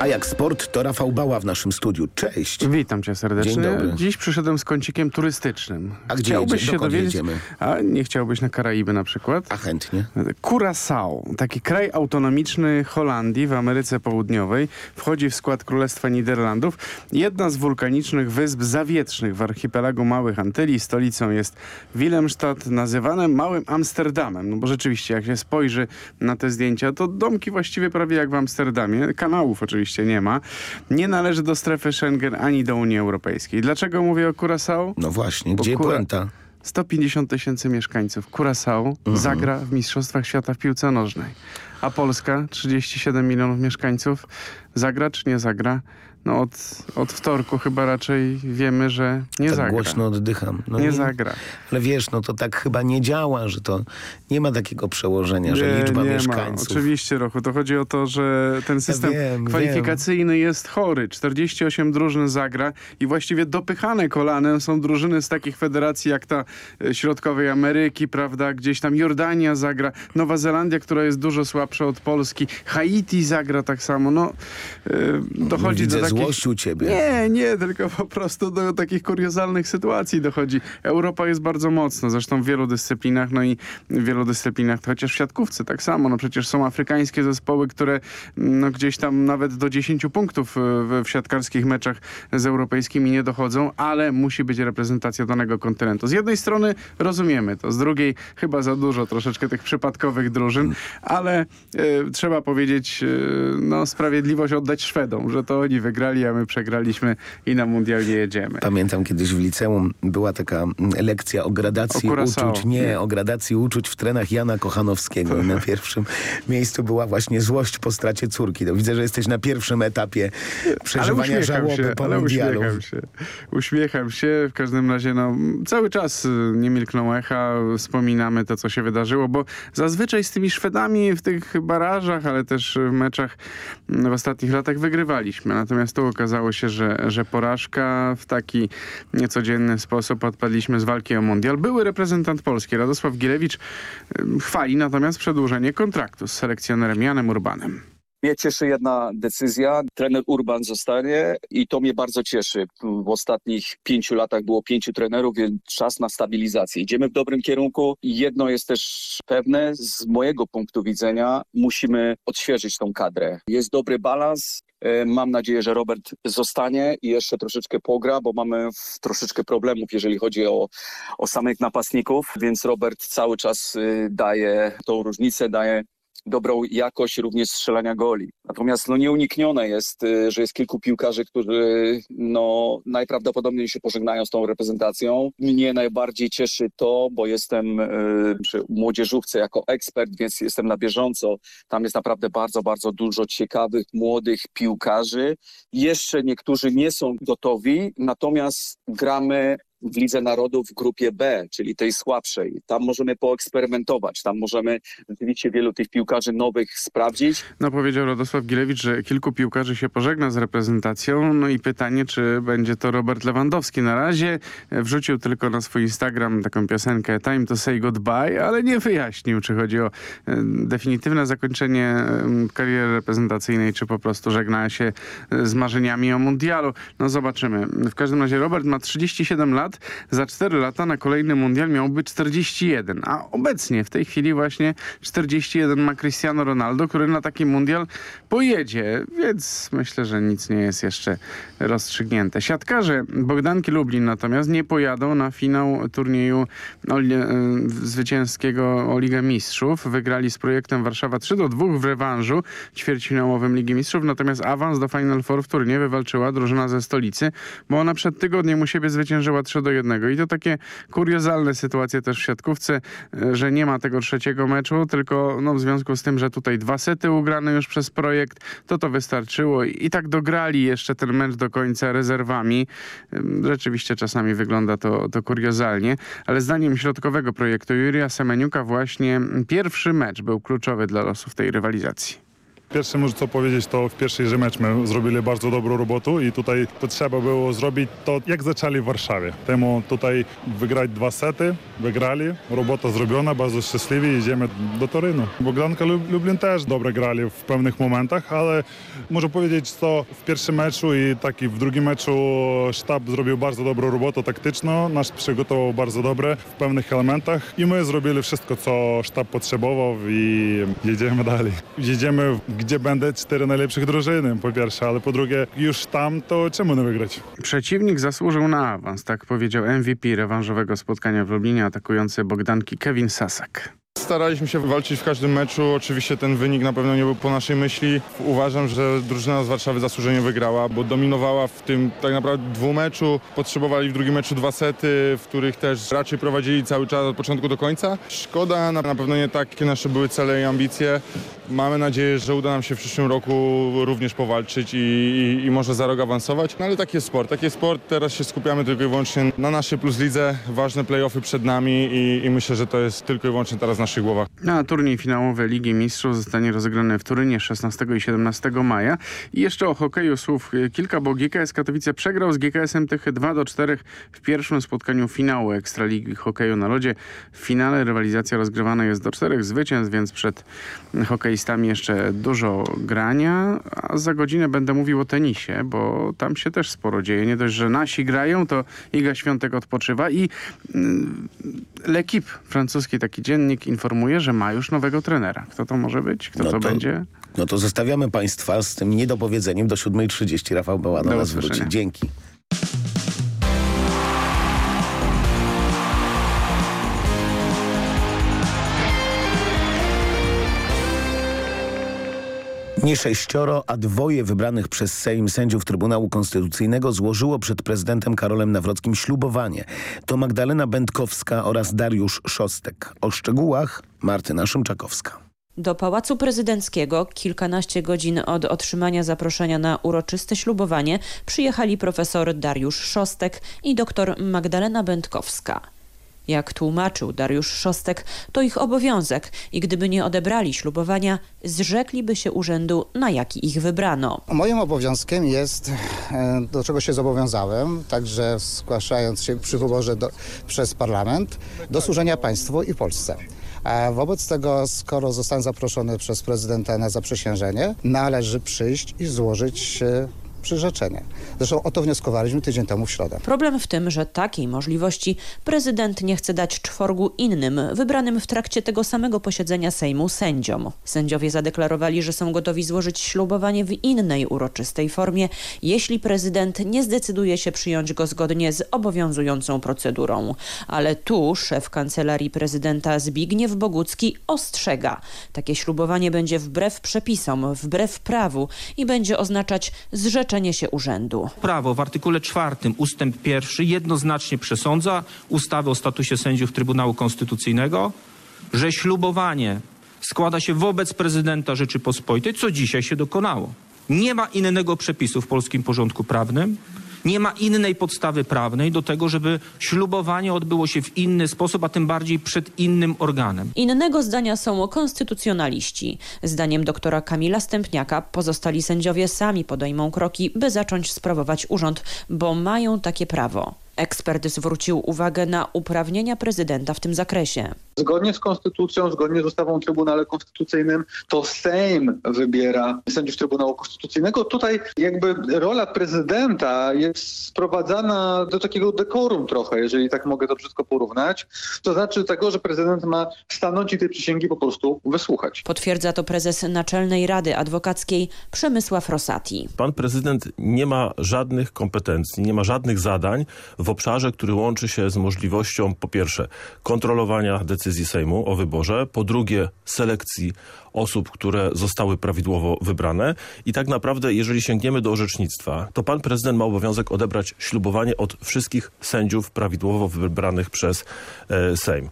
A jak sport, to Rafał Bała w naszym studiu. Cześć. Witam cię serdecznie. Dzień dobry. Dziś przyszedłem z kącikiem turystycznym. A gdzie chciałbyś jedzie? się dowiedzieć? jedziemy? A nie chciałbyś na Karaiby na przykład? A chętnie. Curaçao, taki kraj autonomiczny Holandii w Ameryce Południowej, wchodzi w skład Królestwa Niderlandów. Jedna z wulkanicznych wysp zawietrznych w archipelagu Małych Antyli. Stolicą jest Willemstad, nazywane Małym Amsterdamem. No bo rzeczywiście, jak się spojrzy na te zdjęcia, to domki właściwie prawie jak w Amsterdamie. Kanałów oczywiście nie ma. Nie należy do strefy Schengen ani do Unii Europejskiej. Dlaczego mówię o Curaçao? No właśnie, Bo gdzie Kura- puenta? 150 tysięcy mieszkańców. Curaçao Mhm. zagra w Mistrzostwach Świata w piłce nożnej. A Polska, 37 milionów mieszkańców, zagra czy nie zagra? No od, od wtorku chyba raczej wiemy, że nie tak zagra. głośno oddycham. No nie zagra. Ale wiesz, no to tak chyba nie działa, że to nie ma takiego przełożenia, że Nie, liczba nie mieszkańców. Ma. Oczywiście, Rochu. To chodzi o to, że ten system wiem, kwalifikacyjny jest chory. 48 drużyn zagra i właściwie dopychane kolanem są drużyny z takich federacji jak ta e, Środkowej Ameryki, prawda? Gdzieś tam Jordania zagra. Nowa Zelandia, która jest dużo słabsza od Polski. Haiti zagra tak samo. No, yy, dochodzi Widzę do u ciebie. Nie, nie, tylko po prostu do takich kuriozalnych sytuacji dochodzi. Europa jest bardzo mocna, zresztą w wielu dyscyplinach, no i w wielu dyscyplinach, chociaż w siatkówce tak samo. No przecież są afrykańskie zespoły, które no, gdzieś tam nawet do 10 punktów w, w siatkarskich meczach z europejskimi nie dochodzą, ale musi być reprezentacja danego kontynentu. Z jednej strony rozumiemy to, z drugiej chyba za dużo troszeczkę tych przypadkowych drużyn, ale e, trzeba powiedzieć, e, no sprawiedliwość oddać Szwedom, że to oni wygrali, a my przegraliśmy i na mundial nie jedziemy. Pamiętam kiedyś w liceum była taka lekcja o gradacji O uczuć. Nie, Nie. o gradacji uczuć w trenach Jana Kochanowskiego. I na pierwszym miejscu była właśnie złość po stracie córki. To widzę, że jesteś na pierwszym etapie przeżywania żałoby się, po ale mundialu. Uśmiecham się. Uśmiecham się. W każdym razie no, cały czas y, nie milkną echa. Wspominamy to, co się wydarzyło, bo zazwyczaj z tymi Szwedami w tych barażach, ale też w meczach mm, w ostatnich latach wygrywaliśmy. Natomiast tu okazało się, że, że porażka w taki niecodzienny sposób odpadliśmy z walki o mundial. Były reprezentant Polski, Radosław Gilewicz, chwali natomiast przedłużenie kontraktu z selekcjonerem Janem Urbanem. Mnie cieszy jedna decyzja. Trener Urban zostanie i to mnie bardzo cieszy. W ostatnich pięciu latach było pięciu trenerów, więc czas na stabilizację. Idziemy w dobrym kierunku jedno jest też pewne, z mojego punktu widzenia musimy odświeżyć tą kadrę. Jest dobry balans. E, Mam nadzieję, że Robert zostanie i jeszcze troszeczkę pogra, bo mamy troszeczkę problemów, jeżeli chodzi o, o samych napastników, więc Robert cały czas y, daje tą różnicę, daje dobrą jakość również strzelania goli. Natomiast no, nieuniknione jest, y, że jest kilku piłkarzy, którzy no, najprawdopodobniej się pożegnają z tą reprezentacją. Mnie najbardziej cieszy to, bo jestem y, przy młodzieżówce jako ekspert, więc jestem na bieżąco. Tam jest naprawdę bardzo, bardzo dużo ciekawych, młodych piłkarzy. Jeszcze niektórzy nie są gotowi, natomiast gramy w Lidze Narodów w grupie B, czyli tej słabszej. Tam możemy poeksperymentować, tam możemy rzeczywiście wielu tych piłkarzy nowych sprawdzić. No powiedział Radosław Gilewicz, że kilku piłkarzy się pożegna z reprezentacją. No i pytanie, czy będzie to Robert Lewandowski. Na razie wrzucił tylko na swój Instagram taką piosenkę Time to say goodbye, ale nie wyjaśnił, czy chodzi o e, definitywne zakończenie e, kariery reprezentacyjnej, czy po prostu żegna się e, z marzeniami o mundialu. No zobaczymy. W każdym razie Robert ma 37 lat. Za 4 lata na kolejny mundial miałby 41, a obecnie w tej chwili właśnie 41 ma Cristiano Ronaldo, który na taki mundial pojedzie, więc myślę, że nic nie jest jeszcze rozstrzygnięte. Siatkarze Bogdanki Lublin natomiast nie pojadą na finał turnieju e, zwycięskiego o Ligę Mistrzów. Wygrali z projektem Warszawa 3 do 2 w rewanżu ćwierćfinałowym Ligi Mistrzów, natomiast awans do Final Four w Turnie wywalczyła drużyna ze stolicy, bo ona przed tygodniem u siebie zwyciężyła 3 do 1 i to takie kuriozalne sytuacje też w siatkówce, e, że nie ma tego trzeciego meczu, tylko no, w związku z tym, że tutaj dwa sety ugrane już przez projekt, to to wystarczyło i, tak dograli jeszcze ten mecz do końca rezerwami. Rzeczywiście czasami wygląda to, to kuriozalnie, ale zdaniem środkowego projektu Jurija Semeniuka właśnie pierwszy mecz był kluczowy dla losów tej rywalizacji. Pierwsze może co powiedzieć, to w pierwszej że mecz my zrobili bardzo dobrą robotę i tutaj to trzeba było zrobić to, jak zaczęli w Warszawie. Temu tutaj wygrać dwa sety, wygrali, robota zrobiona, bardzo szczęśliwi, idziemy do Torynu. Bogdanka Lub- Lublin też dobrze grali w pewnych momentach, ale muszę powiedzieć to w pierwszym meczu i taki w drugim meczu sztab zrobił bardzo dobrą robotę taktyczną, nasz przygotował bardzo dobre w pewnych elementach i my zrobili wszystko, co sztab potrzebował i jedziemy dalej. Jedziemy, gdzie będę cztery najlepszych drużyny, po pierwsze, ale po drugie już tam, to czemu nie wygrać? Przeciwnik zasłużył na awans, tak powiedział MVP rewanżowego spotkania w Lublinie atakujący Bogdanki Kevin Sasak. Staraliśmy się walczyć w każdym meczu. Oczywiście ten wynik na pewno nie był po naszej myśli. Uważam, że drużyna z Warszawy zasłużenie wygrała, bo dominowała w tym tak naprawdę dwumeczu. Potrzebowali w drugim meczu dwa sety, w których też raczej prowadzili cały czas od początku do końca. Szkoda, na pewno nie takie nasze były cele i ambicje. Mamy nadzieję, że uda nam się w przyszłym roku również powalczyć i, i, i może za rok awansować. No ale taki jest sport. Taki jest sport. Teraz się skupiamy tylko i wyłącznie na naszej plus lidze. Ważne playoffy przed nami i, i myślę, że to jest tylko i wyłącznie teraz w naszych głowach. A turniej finałowy Ligi Mistrzów zostanie rozegrany w Turynie 16 i 17 maja. I jeszcze o hokeju słów kilka, bo GKS Katowice przegrał z GKS-em Tychy 2 do 4 w pierwszym spotkaniu finału Ekstraligi Hokeju na lodzie. W finale rywalizacja rozgrywana jest do czterech zwycięstw, więc przed hokeistami jeszcze dużo grania, a za godzinę będę mówił o tenisie, bo tam się też sporo dzieje. Nie dość, że nasi grają, to Iga Świątek odpoczywa i mm, L'Equipe, francuski taki dziennik, informuje, że ma już nowego trenera. Kto to może być? Kto No to, to- będzie? No to zostawiamy Państwa z tym niedopowiedzeniem do 7.30. Rafał Bała do Do nas wróci. Dzięki. Nie sześcioro, a dwoje wybranych przez Sejm sędziów Trybunału Konstytucyjnego złożyło przed prezydentem Karolem Nawrockim ślubowanie. To Magdalena Będkowska oraz Dariusz Szostek. O szczegółach Martyna Szymczakowska. Do Pałacu Prezydenckiego kilkanaście godzin od otrzymania zaproszenia na uroczyste ślubowanie przyjechali profesor Dariusz Szostek i dr Magdalena Będkowska. Jak tłumaczył Dariusz Szostek, to ich obowiązek i gdyby nie odebrali ślubowania, zrzekliby się urzędu, na jaki ich wybrano. Moim obowiązkiem jest, e, do czego się zobowiązałem, także zgłaszając się przy wyborze do, przez parlament, do służenia państwu i Polsce. Wobec tego, skoro zostałem zaproszony przez prezydenta na zaprzysiężenie, należy przyjść i złożyć e, przyrzeczenie. Zresztą o to wnioskowaliśmy tydzień temu w środę. Problem w tym, że takiej możliwości prezydent nie chce dać czworgu innym, wybranym w trakcie tego samego posiedzenia Sejmu sędziom. Sędziowie zadeklarowali, że są gotowi złożyć ślubowanie w innej uroczystej formie, jeśli prezydent nie zdecyduje się przyjąć go zgodnie z obowiązującą procedurą. Ale tu szef kancelarii prezydenta Zbigniew Bogucki ostrzega. Takie ślubowanie będzie wbrew przepisom, wbrew prawu i będzie oznaczać zrzeczenie się urzędu. Prawo w artykule 4 ustęp pierwszy jednoznacznie przesądza ustawy o statusie sędziów Trybunału Konstytucyjnego, że ślubowanie składa się wobec prezydenta Rzeczypospolitej, co dzisiaj się dokonało. Nie ma innego przepisu w polskim porządku prawnym, nie ma innej podstawy prawnej do tego, żeby ślubowanie odbyło się w inny sposób, a tym bardziej przed innym organem. Innego zdania są konstytucjonaliści. Zdaniem doktora Kamila Stępniaka pozostali sędziowie sami podejmą kroki, by zacząć sprawować urząd, bo mają takie prawo. Ekspert zwrócił uwagę na uprawnienia prezydenta w tym zakresie. Zgodnie z konstytucją, zgodnie z ustawą o Trybunale Konstytucyjnym, to Sejm wybiera sędziów Trybunału Konstytucyjnego. Tutaj jakby rola prezydenta jest sprowadzana do takiego dekorum trochę, jeżeli tak mogę to wszystko porównać. To znaczy tego, że prezydent ma stanąć i tej przysięgi po prostu wysłuchać. Potwierdza to prezes Naczelnej Rady Adwokackiej Przemysław Rosati. Pan prezydent nie ma żadnych kompetencji, nie ma żadnych zadań w obszarze, który łączy się z możliwością po pierwsze kontrolowania decyzji Sejmu o wyborze, po drugie selekcji osób, które zostały prawidłowo wybrane i tak naprawdę jeżeli sięgniemy do orzecznictwa, to pan prezydent ma obowiązek odebrać ślubowanie od wszystkich sędziów prawidłowo wybranych przez e, Sejm.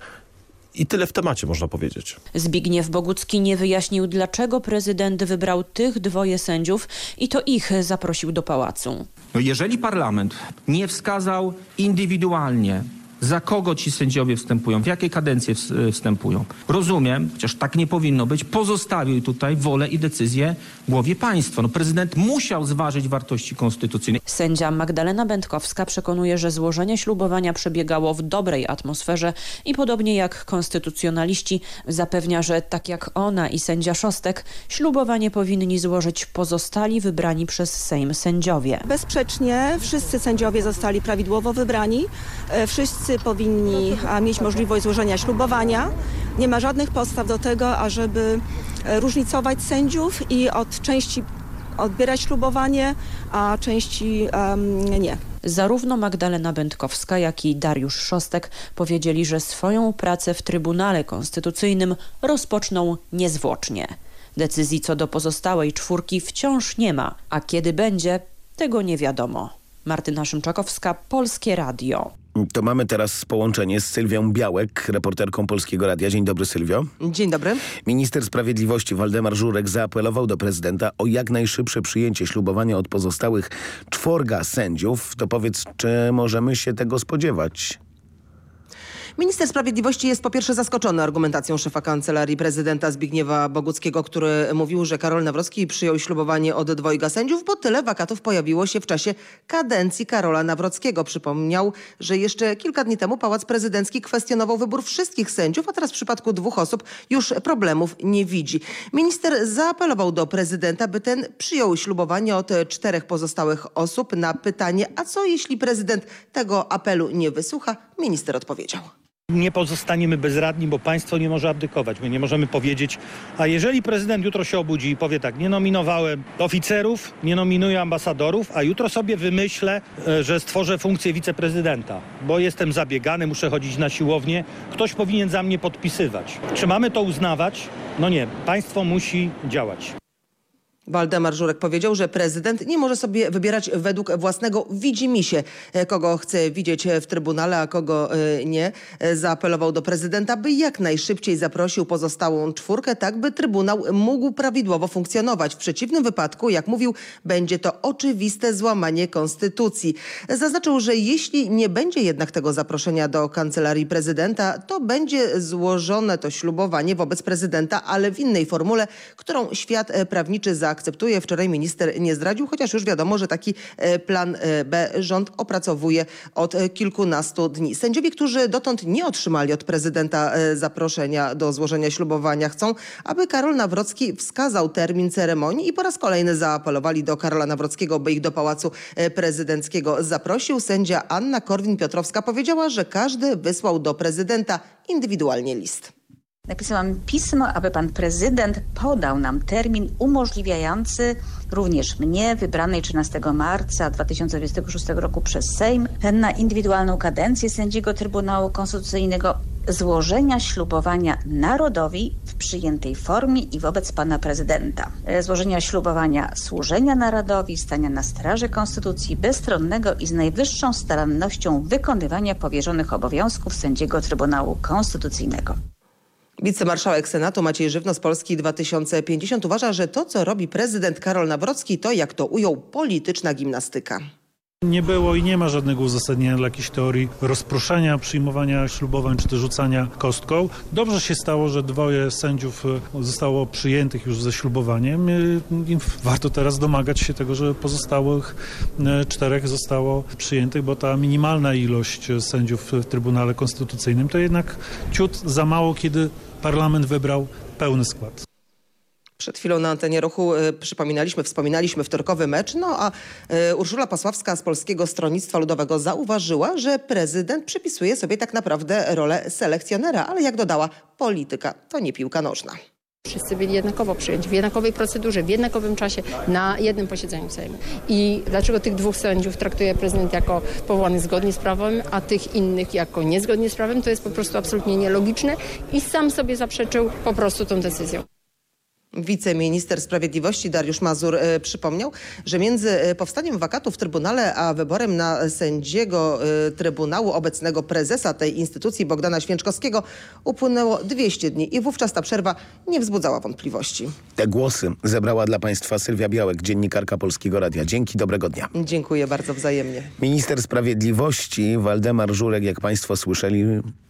I tyle w temacie można powiedzieć. Zbigniew Bogucki nie wyjaśnił, dlaczego prezydent wybrał tych dwoje sędziów i to ich zaprosił do pałacu. No jeżeli parlament nie wskazał indywidualnie, za kogo ci sędziowie wstępują, w jakie kadencje ws- wstępują. Rozumiem, chociaż tak nie powinno być, pozostawił tutaj wolę i decyzję głowie państwa. No, prezydent musiał zważyć wartości konstytucyjne. Sędzia Magdalena Będkowska przekonuje, że złożenie ślubowania przebiegało w dobrej atmosferze i podobnie jak konstytucjonaliści zapewnia, że tak jak ona i sędzia Szostek, ślubowanie powinni złożyć pozostali wybrani przez Sejm sędziowie. Bezsprzecznie wszyscy sędziowie zostali prawidłowo wybrani. E, Wszyscy powinni a, mieć możliwość złożenia ślubowania. Nie ma żadnych podstaw do tego, ażeby e, różnicować sędziów i od części odbierać ślubowanie, a części em, nie. Zarówno Magdalena Będkowska, jak i Dariusz Szostek powiedzieli, że swoją pracę w Trybunale Konstytucyjnym rozpoczną niezwłocznie. Decyzji co do pozostałej czwórki wciąż nie ma, a kiedy będzie, tego nie wiadomo. Martyna Szymczakowska, Polskie Radio. To mamy teraz połączenie z Sylwią Białek, reporterką Polskiego Radia. Dzień dobry Sylwio. Dzień dobry. Minister Sprawiedliwości Waldemar Żurek zaapelował do prezydenta o jak najszybsze przyjęcie ślubowania od pozostałych czworga sędziów. To powiedz, czy możemy się tego spodziewać? Minister Sprawiedliwości jest po pierwsze zaskoczony argumentacją szefa kancelarii prezydenta Zbigniewa Boguckiego, który mówił, że Karol Nawrocki przyjął ślubowanie od dwojga sędziów, bo tyle wakatów pojawiło się w czasie kadencji Karola Nawrockiego. Przypomniał, że jeszcze kilka dni temu Pałac Prezydencki kwestionował wybór wszystkich sędziów, a teraz w przypadku dwóch osób już problemów nie widzi. Minister zaapelował do prezydenta, by ten przyjął ślubowanie od czterech pozostałych osób na pytanie, a co jeśli prezydent tego apelu nie wysłucha? Minister odpowiedział. Nie pozostaniemy bezradni, bo państwo nie może abdykować. My nie możemy powiedzieć, a jeżeli prezydent jutro się obudzi i powie tak, nie nominowałem oficerów, nie nominuję ambasadorów, a jutro sobie wymyślę, e, że stworzę funkcję wiceprezydenta, bo jestem zabiegany, muszę chodzić na siłownię, ktoś powinien za mnie podpisywać. Czy mamy to uznawać? No nie, państwo musi działać. Waldemar Żurek powiedział, że prezydent nie może sobie wybierać według własnego widzimisię, e, kogo chce widzieć w Trybunale, a kogo e, nie. E, zaapelował do prezydenta, by jak najszybciej zaprosił pozostałą czwórkę, tak by Trybunał mógł prawidłowo funkcjonować. W przeciwnym wypadku, jak mówił, będzie to oczywiste złamanie konstytucji. Zaznaczył, że jeśli nie będzie jednak tego zaproszenia do kancelarii prezydenta, to będzie złożone to ślubowanie wobec prezydenta, ale w innej formule, którą świat prawniczy zaakceptuje zaakceptuje. Wczoraj minister nie zdradził, chociaż już wiadomo, że taki e, plan e, B rząd opracowuje od e, kilkunastu dni. Sędziowie, którzy dotąd nie otrzymali od prezydenta zaproszenia do złożenia ślubowania, chcą, aby Karol Nawrocki wskazał termin ceremonii i po raz kolejny zaapelowali do Karola Nawrockiego, by ich do Pałacu Prezydenckiego zaprosił. Sędzia Anna Korwin-Piotrowska powiedziała, że każdy wysłał do prezydenta indywidualnie list. Napisałam pismo, aby pan prezydent podał nam termin umożliwiający również mnie, wybranej 13 marca 2026 roku przez Sejm, na indywidualną kadencję sędziego Trybunału Konstytucyjnego złożenia ślubowania narodowi w przyjętej formie i wobec pana prezydenta. Złożenia ślubowania służenia narodowi, stania na straży konstytucji, bezstronnego i z najwyższą starannością wykonywania powierzonych obowiązków sędziego Trybunału Konstytucyjnego. Wicemarszałek Senatu Maciej Żywno z Polski 2050 uważa, że to, co robi prezydent Karol Nawrocki, to, jak to ujął, polityczna gimnastyka. Nie było i nie ma żadnego uzasadnienia dla jakiejś teorii rozproszenia, przyjmowania ślubowań czy też rzucania kostką. Dobrze się stało, że dwoje sędziów e, zostało przyjętych już ze ślubowaniem. E, warto teraz domagać się tego, że pozostałych e, czterech zostało przyjętych, bo ta minimalna ilość sędziów w Trybunale Konstytucyjnym to jednak ciut za mało, kiedy parlament wybrał pełny skład. Przed chwilą na antenie ruchu y, przypominaliśmy, wspominaliśmy wtorkowy mecz, no a y, Urszula Pasławska z Polskiego Stronnictwa Ludowego zauważyła, że prezydent przypisuje sobie tak naprawdę rolę selekcjonera, ale jak dodała, polityka to nie piłka nożna. Wszyscy byli jednakowo przyjęci, w jednakowej procedurze, w jednakowym czasie, na jednym posiedzeniu Sejmu. I dlaczego tych dwóch sędziów traktuje prezydent jako powołanych zgodnie z prawem, a tych innych jako niezgodnie z prawem, to jest po prostu absolutnie nielogiczne i sam sobie zaprzeczył po prostu tą decyzją. Wiceminister Sprawiedliwości Dariusz Mazur e, przypomniał, że między e, powstaniem wakatu w Trybunale a wyborem na sędziego e, Trybunału obecnego prezesa tej instytucji Bogdana Święczkowskiego upłynęło 200 dni i wówczas ta przerwa nie wzbudzała wątpliwości. Te głosy zebrała dla Państwa Sylwia Białek, dziennikarka Polskiego Radia. Dzięki, dobrego dnia. Dziękuję bardzo wzajemnie. Minister Sprawiedliwości Waldemar Żurek, jak Państwo słyszeli,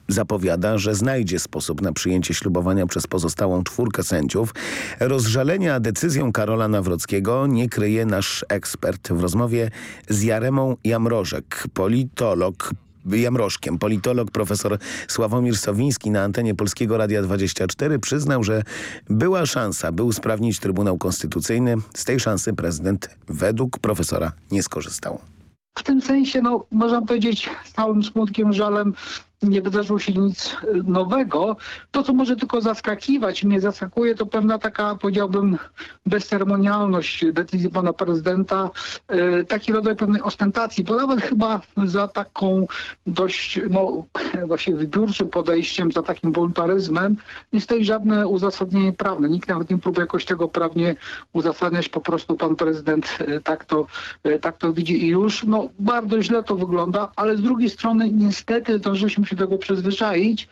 zapowiada, że znajdzie sposób na przyjęcie ślubowania przez pozostałą czwórkę sędziów. Rozżalenia decyzją Karola Nawrockiego nie kryje nasz ekspert w rozmowie z Jaremą Jamrożek, politolog, Jamrożkiem. Politolog profesor Sławomir Sowiński na antenie Polskiego Radia 24 przyznał, że była szansa, by usprawnić Trybunał Konstytucyjny. Z tej szansy prezydent według profesora nie skorzystał. W tym sensie, no, można powiedzieć z całym smutkiem, żalem, nie wydarzyło się nic nowego. To, co może tylko zaskakiwać, mnie zaskakuje, to pewna taka, powiedziałbym, bezceremonialność decyzji pana prezydenta, e, taki rodzaj pewnej ostentacji, bo nawet chyba za taką dość, no właśnie wybiórczym podejściem, za takim wolontaryzmem nie stoi żadne uzasadnienie prawne. Nikt nawet nie próbuje jakoś tego prawnie uzasadniać, po prostu pan prezydent e, tak to, tak to widzi i już. No bardzo źle to wygląda, ale z drugiej strony niestety zdążyliśmy się tego przyzwyczaić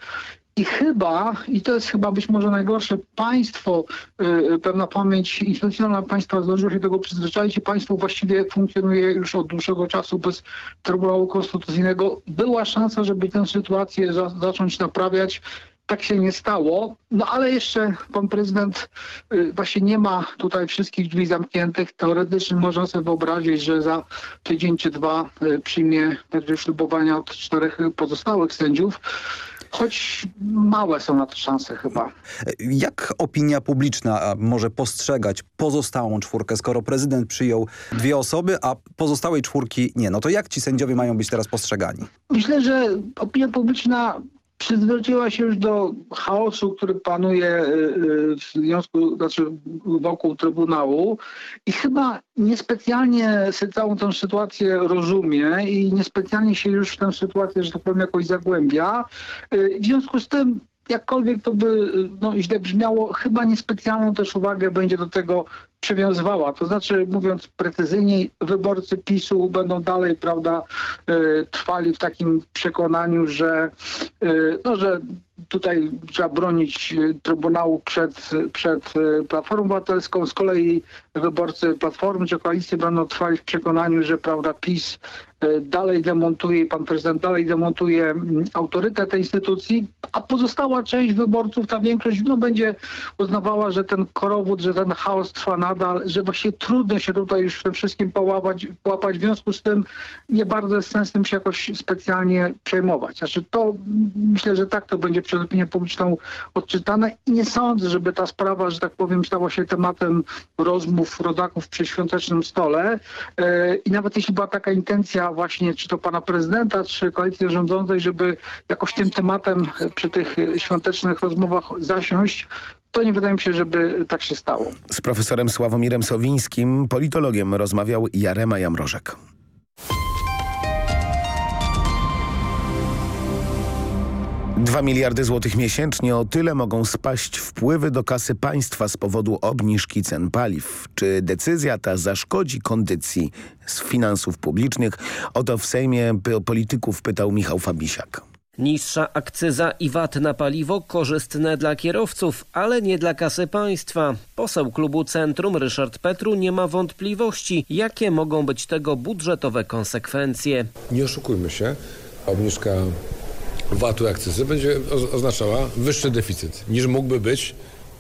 I chyba, i to jest chyba być może najgorsze, państwo, yy, pewna pamięć instytucjonalna państwa zdążyło się tego przyzwyczaić i państwo właściwie funkcjonuje już od dłuższego czasu bez Trybunału Konstytucyjnego. Była szansa, żeby tę sytuację za zacząć naprawiać. Tak się nie stało, no ale jeszcze pan prezydent y, właśnie nie ma tutaj wszystkich drzwi zamkniętych. Teoretycznie można sobie wyobrazić, że za tydzień czy dwa y, przyjmie także ślubowania od czterech pozostałych sędziów. Choć małe są na to szanse chyba. Jak opinia publiczna może postrzegać pozostałą czwórkę, skoro prezydent przyjął dwie osoby, a pozostałej czwórki nie? No to jak ci sędziowie mają być teraz postrzegani? Myślę, że opinia publiczna przyzwyczaiła się już do chaosu, który panuje w związku, znaczy wokół Trybunału i chyba niespecjalnie całą tę sytuację rozumie i niespecjalnie się już w tę sytuację, że tak powiem, jakoś zagłębia. W związku z tym jakkolwiek to by no, źle brzmiało, chyba niespecjalną też uwagę będzie do tego przywiązywała. To znaczy, mówiąc precyzyjniej, wyborcy PiSu będą dalej, prawda, trwali w takim przekonaniu, że, no, że tutaj trzeba bronić Trybunału przed, przed Platformą Obywatelską. Z kolei wyborcy Platformy czy Koalicji będą trwali w przekonaniu, że prawda PiS dalej demontuje, pan prezydent dalej demontuje autorytet tej instytucji, a pozostała część wyborców, ta większość, no będzie uznawała, że ten korowód, że ten chaos trwa nadal, że właśnie trudno się tutaj już w tym wszystkim połapać, połapać. W związku z tym nie bardzo jest sens tym się jakoś specjalnie przejmować. Znaczy to myślę, że tak to będzie przez opinię publiczną odczytane i nie sądzę, żeby ta sprawa, że tak powiem, stała się tematem rozmów rodaków przy świątecznym stole. I nawet jeśli była taka intencja właśnie czy to pana prezydenta, czy koalicji rządzącej, żeby jakoś tym tematem przy tych świątecznych rozmowach zasiąść, to nie wydaje mi się, żeby tak się stało. Z profesorem Sławomirem Sowińskim, politologiem, rozmawiał Jarema Jamrożek. Dwa miliardy złotych miesięcznie o tyle mogą spaść wpływy do kasy państwa z powodu obniżki cen paliw. Czy decyzja ta zaszkodzi kondycji z finansów publicznych? O to w Sejmie polityków pytał Michał Fabisiak. Niższa akcyza i VAT na paliwo korzystne dla kierowców, ale nie dla kasy państwa. Poseł klubu Centrum Ryszard Petru nie ma wątpliwości, jakie mogą być tego budżetowe konsekwencje. Nie oszukujmy się, obniżka VAT-u akcyzy będzie oznaczała wyższy deficyt niż mógłby być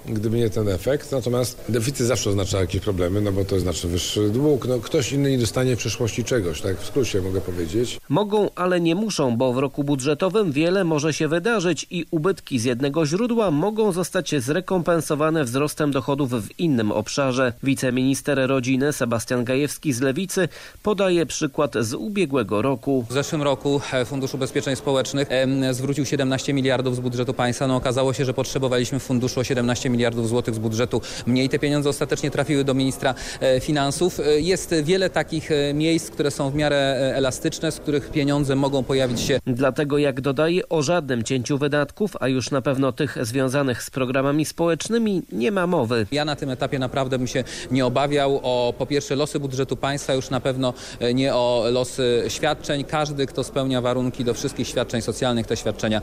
gdyby nie ten efekt. Natomiast deficyt zawsze oznacza jakieś problemy, no bo to znaczy wyższy dług. No, ktoś inny nie dostanie w przyszłości czegoś, tak w skrócie mogę powiedzieć. Mogą, ale nie muszą, bo w roku budżetowym wiele może się wydarzyć i ubytki z jednego źródła mogą zostać zrekompensowane wzrostem dochodów w innym obszarze. Wiceminister rodziny Sebastian Gajewski z Lewicy podaje przykład z ubiegłego roku. W zeszłym roku Fundusz Ubezpieczeń Społecznych zwrócił 17 miliardów z budżetu państwa. No okazało się, że potrzebowaliśmy funduszu o 17 miliardów złotych z budżetu mniej. Te pieniądze ostatecznie trafiły do ministra finansów. Jest wiele takich miejsc, które są w miarę elastyczne, z których pieniądze mogą pojawić się. Dlatego jak dodaje o żadnym cięciu wydatków, a już na pewno tych związanych z programami społecznymi nie ma mowy. Ja na tym etapie naprawdę bym się nie obawiał o po pierwsze losy budżetu państwa, już na pewno nie o losy świadczeń. Każdy, kto spełnia warunki do wszystkich świadczeń socjalnych, te świadczenia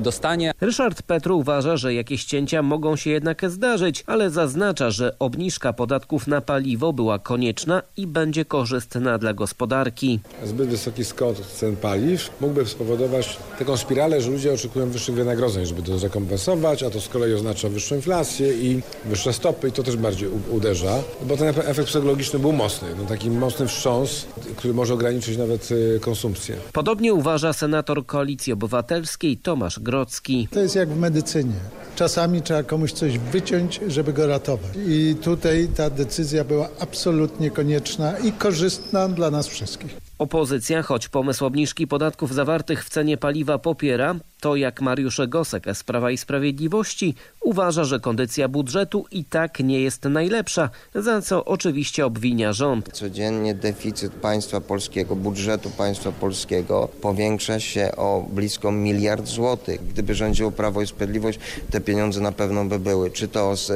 dostanie. Ryszard Petru uważa, że jakieś cięcia mogą się jednak zdarzyć, ale zaznacza, że obniżka podatków na paliwo była konieczna i będzie korzystna dla gospodarki. Zbyt wysoki skok cen paliw mógłby spowodować taką spiralę, że ludzie oczekują wyższych wynagrodzeń, żeby to zrekompensować, a to z kolei oznacza wyższą inflację i wyższe stopy i to też bardziej uderza, bo ten efekt psychologiczny był mocny, no taki mocny wstrząs, który może ograniczyć nawet konsumpcję. Podobnie uważa senator Koalicji Obywatelskiej Tomasz Grocki. To jest jak w medycynie. Czasami trzeba komuś coś wyciąć, żeby go ratować. I tutaj ta decyzja była absolutnie konieczna i korzystna dla nas wszystkich. Opozycja, choć pomysł obniżki podatków zawartych w cenie paliwa popiera, to jak Mariusz Gosek z Prawa i Sprawiedliwości uważa, że kondycja budżetu i tak nie jest najlepsza, za co oczywiście obwinia rząd. Codziennie deficyt państwa polskiego, budżetu państwa polskiego powiększa się o blisko miliard złotych. Gdyby rządziło Prawo i Sprawiedliwość, te pieniądze na pewno by były. Czy to z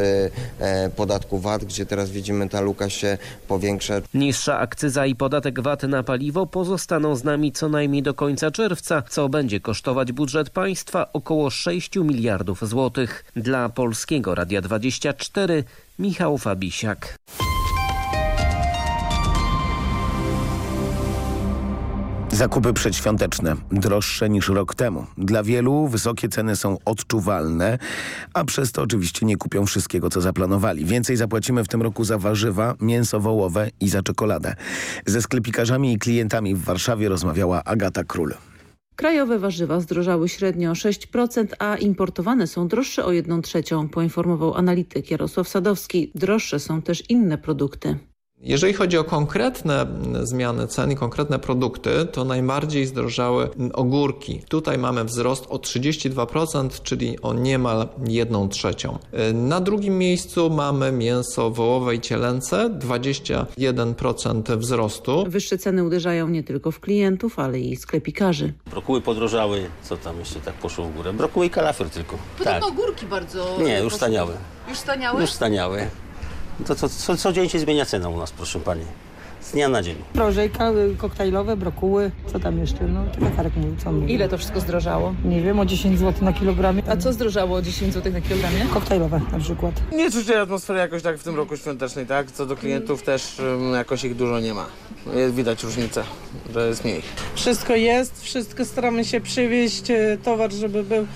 e, podatku VAT, gdzie teraz widzimy ta luka się powiększa. Niższa akcyza i podatek VAT na paliwo pozostaną z nami co najmniej do końca czerwca, co będzie kosztować budżet państwa około 6 miliardów złotych. Dla Polskiego Radia 24 Michał Fabisiak. Zakupy przedświąteczne droższe niż rok temu. Dla wielu wysokie ceny są odczuwalne, a przez to oczywiście nie kupią wszystkiego, co zaplanowali. Więcej zapłacimy w tym roku za warzywa, mięso wołowe i za czekoladę. Ze sklepikarzami i klientami w Warszawie rozmawiała Agata Król. Krajowe warzywa zdrożały średnio o 6%, a importowane są droższe o 1 trzecią, poinformował analityk Jarosław Sadowski. Droższe są też inne produkty. Jeżeli chodzi o konkretne zmiany cen i konkretne produkty, to najbardziej zdrożały ogórki. Tutaj mamy wzrost o 32%, czyli o niemal 1 trzecią. Na drugim miejscu mamy mięso wołowe i cielęce, 21% wzrostu. Wyższe ceny uderzają nie tylko w klientów, ale i sklepikarzy. Brokuły podrożały, co tam jeszcze tak poszło w górę? Brokuły i kalafior tylko. Podobno ogórki bardzo... Nie, już staniały. Już staniały? Już staniały. To co, co, co dzień się zmienia cena u nas, proszę pani. Z dnia na dzień. Prożejka, y, koktajlowe, brokuły, co tam jeszcze? No, mówił, co on. Ile to wszystko zdrożało? Nie wiem, o 10 zł na kilogramie. A co zdrożało o 10 zł na kilogramie? Koktajlowe na przykład. Nie czuć tej atmosfery jakoś tak w tym roku świątecznej, tak? Co do klientów też um, jakoś ich dużo nie ma. Jest, widać różnicę, że jest mniej. Wszystko jest, wszystko staramy się przywieźć, e, towar, żeby był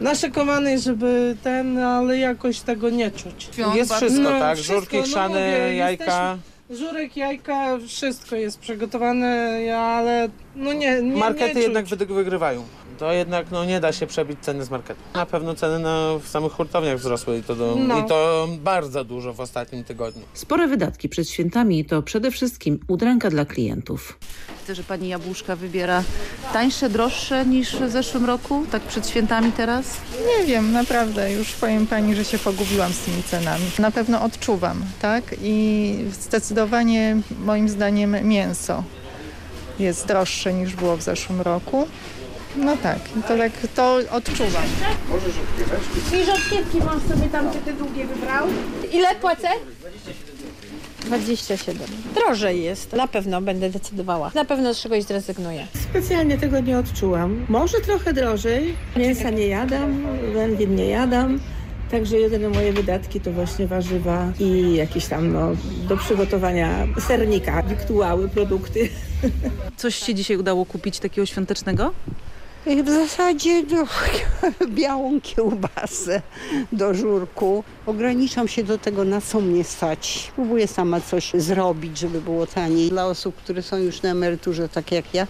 naszykowany, żeby ten, ale jakoś tego nie czuć. Jest wszystko, No, tak? wszystko, Żurki, no chrzany, mówię, jajka. jesteśmy- Żurek, jajka, wszystko jest przygotowane, ale no nie, nie Markety nie jednak wygrywają. To jednak no, nie da się przebić ceny z marketu. Na pewno ceny na, w samych hurtowniach wzrosły i to, do, No. i to bardzo dużo w ostatnim tygodniu. Spore wydatki przed świętami to przede wszystkim udręka dla klientów. Widzę, że pani jabłuszka wybiera tańsze, droższe niż w zeszłym roku, tak przed świętami teraz? Nie wiem, naprawdę. Już powiem pani, że się pogubiłam z tymi cenami. Na pewno odczuwam, tak? I zdecydowanie moim zdaniem mięso jest droższe niż było w zeszłym roku. No tak, to tak to odczuwam. I rzodkiewki mam sobie tam, gdzie te długie wybrał. Ile płacę? 27. Drożej jest. Na pewno będę decydowała. Na pewno z czegoś zrezygnuję. Specjalnie tego nie odczułam. Może trochę drożej. Mięsa nie jadam, wędlin nie jadam. Także jedyne moje wydatki to właśnie warzywa i jakieś tam no, do przygotowania sernika, wiktuały, produkty. Coś się dzisiaj udało kupić takiego świątecznego? W zasadzie do, białą kiełbasę do żurku. Ograniczam się do tego, na co mnie stać. Próbuję sama coś zrobić, żeby było taniej. Dla osób, które są już na emeryturze, tak jak ja,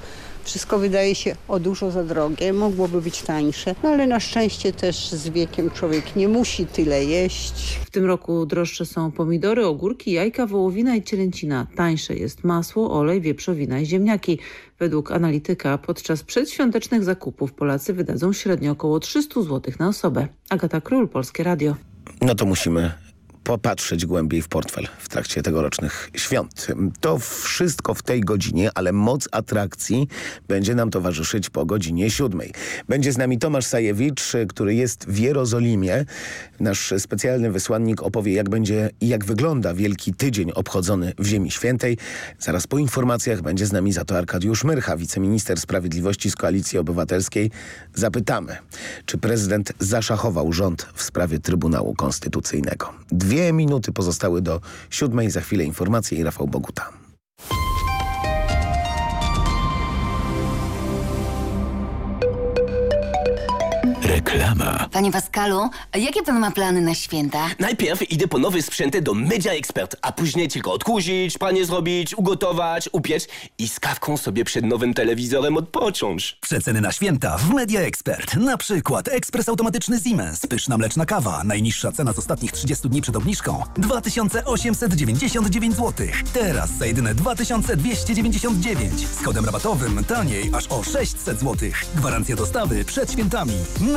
wszystko wydaje się o dużo za drogie. Mogłoby być tańsze, no ale na szczęście też z wiekiem człowiek nie musi tyle jeść. W tym roku droższe są pomidory, ogórki, jajka, wołowina i cielęcina. Tańsze jest masło, olej, wieprzowina i ziemniaki. Według analityka podczas przedświątecznych zakupów Polacy wydadzą średnio około 300 zł na osobę. Agata Król, Polskie Radio. No to musimy popatrzeć głębiej w portfel w trakcie tegorocznych świąt. To wszystko w tej godzinie, ale moc atrakcji będzie nam towarzyszyć po godzinie siódmej. Będzie z nami Tomasz Sajewicz, który jest w Jerozolimie. Nasz specjalny wysłannik opowie, jak będzie i jak wygląda Wielki Tydzień obchodzony w Ziemi Świętej. Zaraz po informacjach będzie z nami za to Arkadiusz Myrcha, wiceminister sprawiedliwości z Koalicji Obywatelskiej. Zapytamy, czy prezydent zaszachował rząd w sprawie Trybunału Konstytucyjnego. Dwie minuty pozostały do siódmej. Za chwilę informacje i Rafał Boguta. Reklama. Panie Pascalu, jakie pan ma plany na święta? Najpierw idę po nowy sprzęt do Media Expert, a później tylko odkurzyć, panie zrobić, ugotować, upiec i z kawką sobie przed nowym telewizorem odpocząć. Przeceny na święta w Media Expert. Na przykład ekspres automatyczny Siemens, pyszna mleczna kawa, najniższa cena z ostatnich 30 dni przed obniżką 2899 zł. Teraz za jedyne 2299. Z kodem rabatowym taniej aż o 600 zł. Gwarancja dostawy przed świętami.